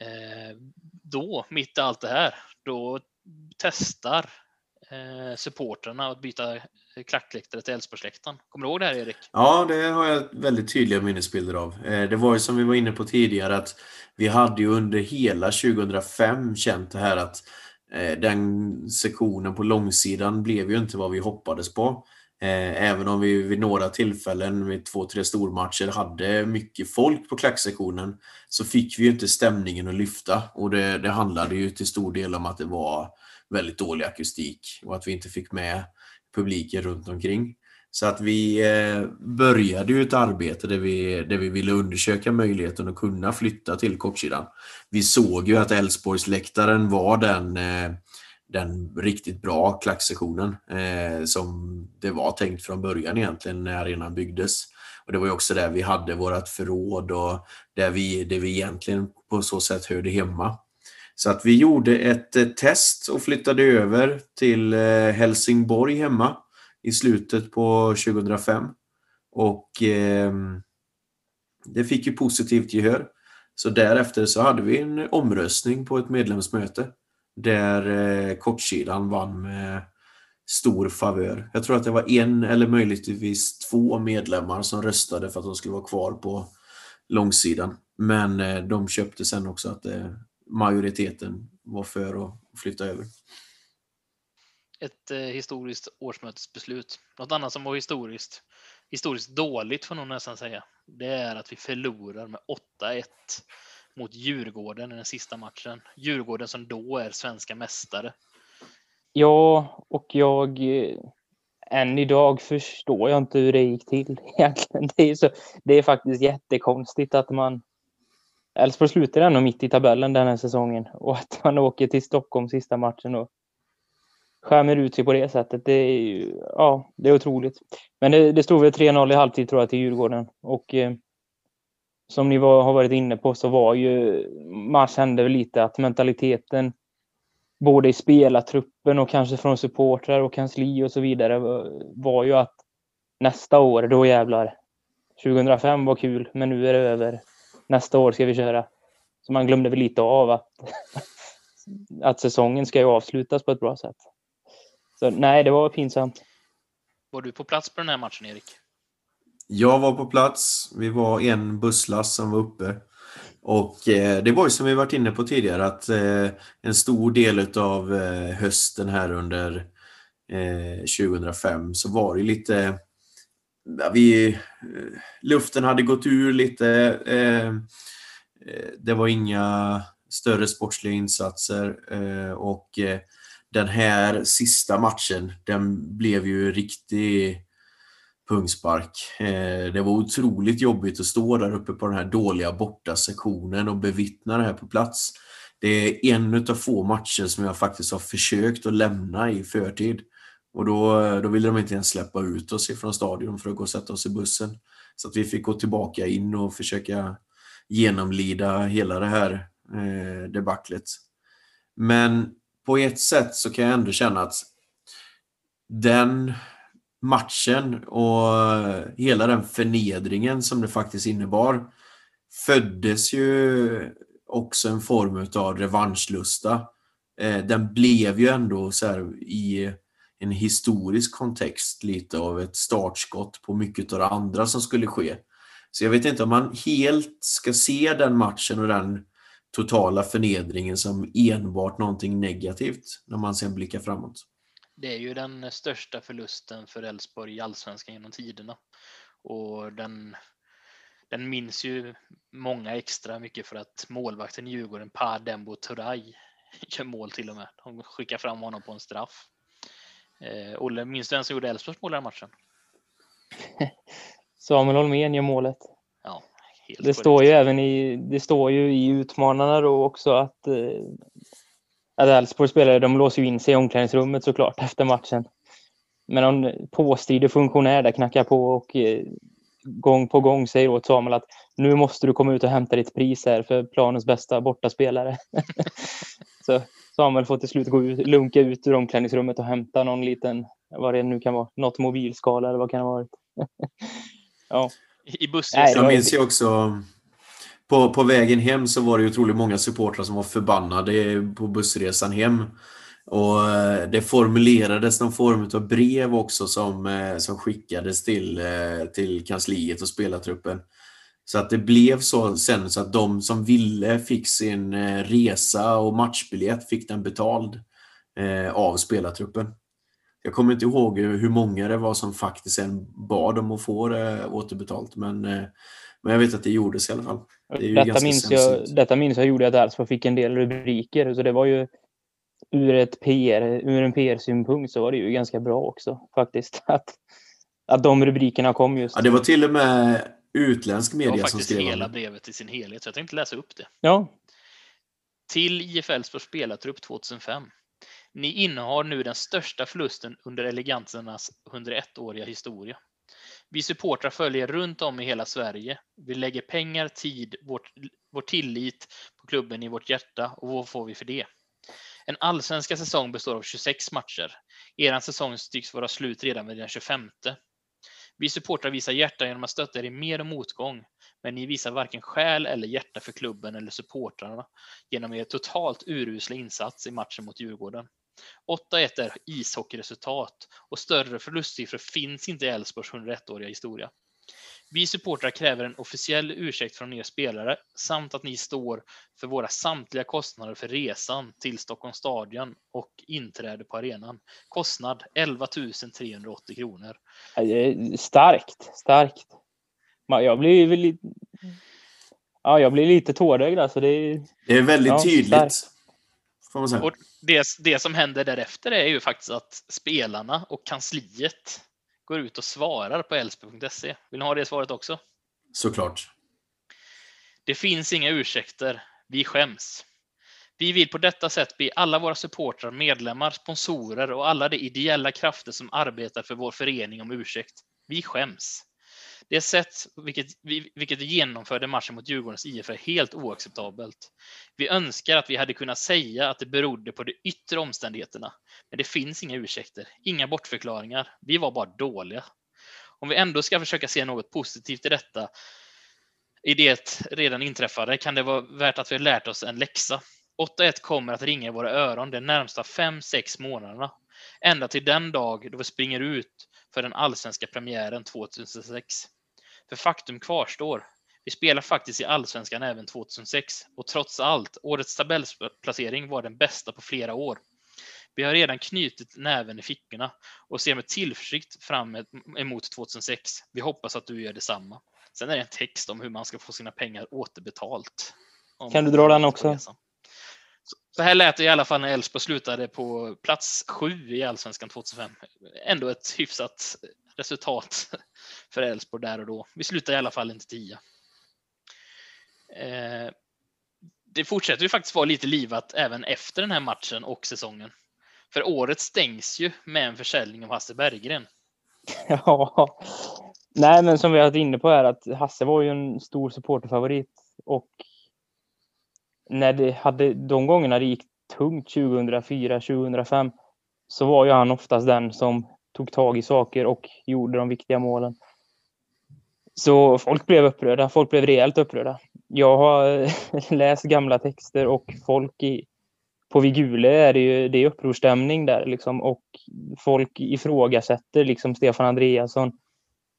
Eh, då, mitt i allt det här, då testar eh, supporterna att byta eh, klackläktare till Älvsborgsläktaren. Kommer du ihåg det här Erik? Ja, det har jag väldigt tydliga minnesbilder av. Eh, det var ju som vi var inne på tidigare att vi hade ju under hela 2005 känt det här att Eh, den sektionen på långsidan blev ju inte vad vi hoppades på. Eh, även om vi vid några tillfällen, vid två, tre stormatcher, hade mycket folk på klacksektionen så fick vi ju inte stämningen att lyfta. Och det, det handlade ju till stor del om att det var väldigt dålig akustik och att vi inte fick med publiken runt omkring. Så att vi eh, började ju ett arbete där vi, där vi ville undersöka möjligheten att kunna flytta till kortsidan. Vi såg ju att Älvsborgsläktaren var den, eh, den riktigt bra klacksektionen eh, som det var tänkt från början egentligen när arenan byggdes. Och Det var ju också där vi hade vårt förråd och där vi, där vi egentligen på så sätt hörde hemma. Så att vi gjorde ett test och flyttade över till Helsingborg hemma i slutet på 2005. Och eh, det fick ju positivt gehör. Så därefter så hade vi en omröstning på ett medlemsmöte där eh, kortsidan vann med stor favör. Jag tror att det var en eller möjligtvis två medlemmar som röstade för att de skulle vara kvar på långsidan. Men eh, de köpte sen också att eh, majoriteten var för att flytta över ett eh, historiskt årsmötesbeslut. Något annat som var historiskt, historiskt dåligt får nog nästan säga, det är att vi förlorar med 8-1 mot Djurgården i den sista matchen. Djurgården som då är svenska mästare. Ja, och jag eh, än idag förstår jag inte hur det gick till (laughs) egentligen. Det är, så, det är faktiskt jättekonstigt att man Elfsborg slutar ändå mitt i tabellen den här säsongen och att man åker till Stockholm sista matchen och skämmer ut sig på det sättet. Det är, ju, ja, det är otroligt. Men det, det stod väl 3-0 i halvtid tror jag till Djurgården. Och eh, som ni var, har varit inne på så var ju, man kände väl lite att mentaliteten både i spelartruppen och kanske från supportrar och kansli och så vidare var ju att nästa år, då jävlar. 2005 var kul, men nu är det över. Nästa år ska vi köra. Så man glömde väl lite av att, (laughs) att säsongen ska ju avslutas på ett bra sätt. Så nej, det var pinsamt. Var du på plats på den här matchen, Erik? Jag var på plats. Vi var en busslast som var uppe. Och eh, det var ju som vi varit inne på tidigare att eh, en stor del av eh, hösten här under 2005 så var det lite... Vi, luften hade gått ur lite. det var inga större sportsliga insatser och den här sista matchen, den blev ju riktig pungspark. Eh, det var otroligt jobbigt att stå där uppe på den här dåliga borta sektionen och bevittna det här på plats. Det är en av få matcher som jag faktiskt har försökt att lämna i förtid. Och då, då ville de inte ens släppa ut oss ifrån stadion för att gå och sätta oss i bussen. Så att vi fick gå tillbaka in och försöka genomlida hela det här eh, debaclet. Men på ett sätt så kan jag ändå känna att den matchen och hela den förnedringen som det faktiskt innebar föddes ju också en form av revanschlusta. Eh, den blev ju ändå så här, i en historisk kontext lite av ett startskott på mycket av det andra som skulle ske. Så jag vet inte om man helt ska se den matchen och den totala förnedringen som enbart någonting negativt när man sen blickar framåt. Det är ju den största förlusten för Elfsborg i allsvenskan genom tiderna. Och den, den minns ju många extra mycket för att målvakten i Djurgården, Pa Dembo Turay, (laughs) gör mål till och med. De skickar fram honom på en straff. Eh, Olle, minns du vem som gjorde Elfsborgs mål i den matchen? (laughs) Samuel Holmén gör målet. Helt det står ju även i, det står ju i utmanarna då också att, eh, att Elfsborgs spelare, de låser ju in sig i omklädningsrummet såklart (laughs) efter matchen. Men någon påstridig funktionär där knackar på och eh, gång på gång säger åt Samuel att nu måste du komma ut och hämta ditt pris här för planens bästa bortaspelare. (laughs) så Samuel får till slut gå ut, lunka ut ur omklädningsrummet och hämta någon liten, vad det nu kan vara, något mobilskal eller vad kan det ha varit. (laughs) ja i bussresan. Jag minns ju också på, på vägen hem så var det otroligt många supportrar som var förbannade på bussresan hem. Och eh, det formulerades någon form av brev också som, eh, som skickades till, eh, till kansliet och spelartruppen. Så att det blev så sen så att de som ville fick sin resa och matchbiljett fick den betald av spelartruppen. Jag kommer inte ihåg hur många det var som faktiskt sen bad om att få det återbetalt, men, eh, men jag vet att det gjordes i alla fall. Det är ju Detta minns, jag, detta minns jag gjorde att Elfsborg fick en del rubriker, så det var ju ur, ett PR, ur en PR-synpunkt så var det ju ganska bra också faktiskt. (laughs) Att, att de rubrikerna kom just. Ja, det var till och med utländsk Det var media som faktiskt skrev om hela det. brevet i sin helhet, så jag tänkte läsa upp det. Ja, Till IF Elfsborgs spelartrupp 2005. Ni innehar nu den största förlusten under elegansernas 101-åriga historia. Vi supportrar följer runt om i hela Sverige. Vi lägger pengar, tid, vårt, vår tillit på klubben i vårt hjärta och vad får vi för det? En allsvenska säsong består av 26 matcher. Eran säsong tycks vara slut redan vid den 25. Vi supportrar visar hjärta genom att stötta er i mer och motgång, men ni visar varken själ eller hjärta för klubben eller supportrarna genom er totalt urusla insats i matchen mot Djurgården. 8-1 är ishockeyresultat och större förlustsiffror finns inte i Elfsborgs 101-åriga historia. Vi supportrar kräver en officiell ursäkt från er spelare samt att ni står för våra samtliga kostnader för resan till Stockholms stadion och inträde på arenan. Kostnad 11 380 kronor. starkt, starkt. Jag blir väl lite... Ja, jag blir lite tårögd alltså. Det är... Det är väldigt Ja, tydligt. starkt. Får man säga. Och det, det som händer därefter är ju faktiskt att spelarna och kansliet går ut och svarar på Elfsborg.se. Vill ni ha det svaret också? Såklart. Det finns inga ursäkter. Vi skäms. Vi vill på detta sätt be alla våra supportrar, medlemmar, sponsorer och alla de ideella krafter som arbetar för vår förening om ursäkt. Vi skäms. Det sätt vilket vi, vilket vi genomförde matchen mot Djurgårdens IF är helt oacceptabelt. Vi önskar att vi hade kunnat säga att det berodde på de yttre omständigheterna, men det finns inga ursäkter, inga bortförklaringar. Vi var bara dåliga. Om vi ändå ska försöka se något positivt i detta, i det redan inträffade, kan det vara värt att vi har lärt oss en läxa. 8-1 kommer att ringa i våra öron de närmsta 5-6 månaderna. Ända till den dag då vi springer ut för den allsvenska premiären 2006. För faktum kvarstår. Vi spelar faktiskt i allsvenskan även 2006 och trots allt, årets tabellplacering var den bästa på flera år. Vi har redan knutit näven i fickorna och ser med tillförsikt fram emot 2006. Vi hoppas att du gör detsamma. Sen är det en text om hur man ska få sina pengar återbetalt. Kan du dra den också? Så här lät det i alla fall när Elfsborg slutade på plats sju i Allsvenskan 2005. Ändå ett hyfsat resultat för Elfsborg där och då. Vi slutar i alla fall inte tia. Eh, det fortsätter ju faktiskt vara lite livat även efter den här matchen och säsongen. För året stängs ju med en försäljning av Hasse Berggren. (laughs) Ja. Nej, men som vi har varit inne på är att Hasse var ju en stor supporterfavorit och när det hade de gångerna det gick tungt 2004, 2005 så var ju han oftast den som tog tag i saker och gjorde de viktiga målen. Så folk blev upprörda. Folk blev rejält upprörda. Jag har (laughs) läst gamla texter och folk i, på Vigule är det ju det är upprorstämning där liksom och folk ifrågasätter liksom Stefan Andreasson.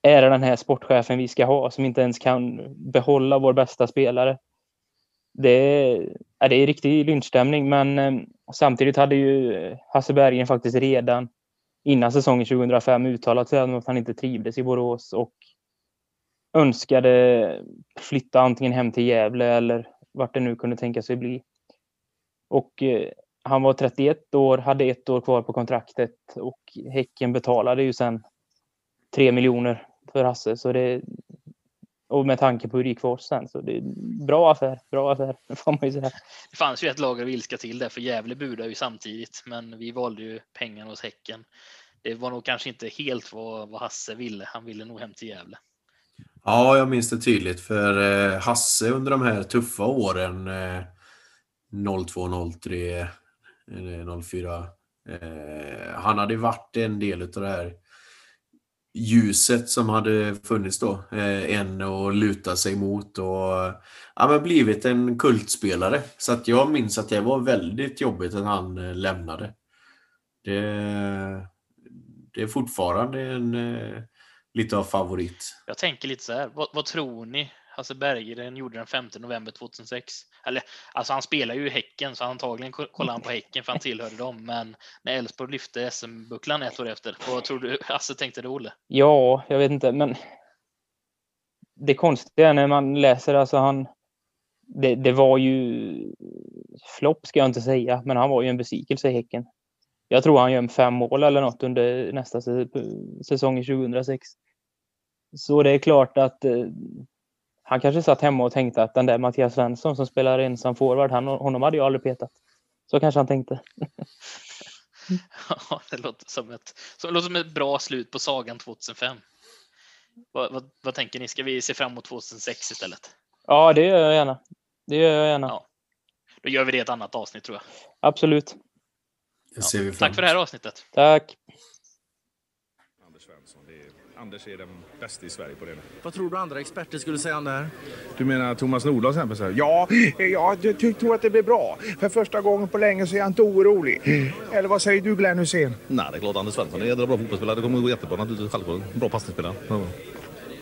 Är det den här sportchefen vi ska ha som inte ens kan behålla vår bästa spelare? Det är, ja, det är riktig lynchstämning men eh, samtidigt hade ju Hasse Bergen faktiskt redan innan säsongen 2005 uttalat sig om att han inte trivdes i Borås och önskade flytta antingen hem till Gävle eller vart det nu kunde tänka sig bli. Och eh, han var 31 år, hade ett år kvar på kontraktet och Häcken betalade ju sen 3 miljoner för Hasse. Så det, och med tanke på hur det gick för oss sen så det är bra affär. Bra affär, (laughs) får man ju säga. Det fanns ju ett lager av ilska till där, för Gävle budade ju samtidigt, men vi valde ju pengarna hos Häcken. Det var nog kanske inte helt vad, vad Hasse ville. Han ville nog hem till Gävle. Ja, jag minns det tydligt. För eh, Hasse under de här tuffa åren, eh, 02, 03, eh, 04. Eh, han hade varit en del av det här ljuset som hade funnits då. Eh, en att luta sig mot och ja, men blivit en kultspelare. Så att jag minns att det var väldigt jobbigt att han eh, lämnade. Det, det är fortfarande en eh, lite av favorit. Jag tänker lite så här, vad, vad tror ni Hasse Berggren gjorde den 5 november 2006. Eller, alltså han spelar ju i Häcken, så antagligen ko- kollar han på Häcken för han tillhörde dem. Men när Elfsborg lyfte SM-bucklan ett år efter, vad tror du Hasse tänkte då, Olle? Ja, jag vet inte, men det konstiga är när man läser, alltså han, det, det var ju, flopp ska jag inte säga, men han var ju en besvikelse i Häcken. Jag tror han gör fem mål eller något under nästa sä- säsong i 2006. Så det är klart att eh, han kanske satt hemma och tänkte att den där Mattias Svensson som spelar ensam forward, han, honom hade jag aldrig petat. Så kanske han tänkte. (laughs) Ja, det låter som ett, så låter som ett bra slut på sagan 2005. Vad, vad, vad tänker ni? Ska vi se fram emot 2006 istället? Ja, det gör jag gärna. Det gör jag gärna. Ja. Då gör vi det i ett annat avsnitt tror jag. Absolut. Det ser vi fram Tack för det här avsnittet. Tack. Anders Svensson. Är, Anders är den bästa i Sverige på det nu. Vad tror du andra experter skulle säga om det här? Du menar Thomas Nordahl till exempel? Så här, Ja, ja jag tror att det blir bra. För första gången på länge så är jag inte orolig. Eller vad säger du Glenn Hussein? Nej, det är klart Anders Svensson är en jävla bra fotbollsspelare. Det kommer att gå jättebra naturligtvis. Självklart. Bra passningsspelare. Ja.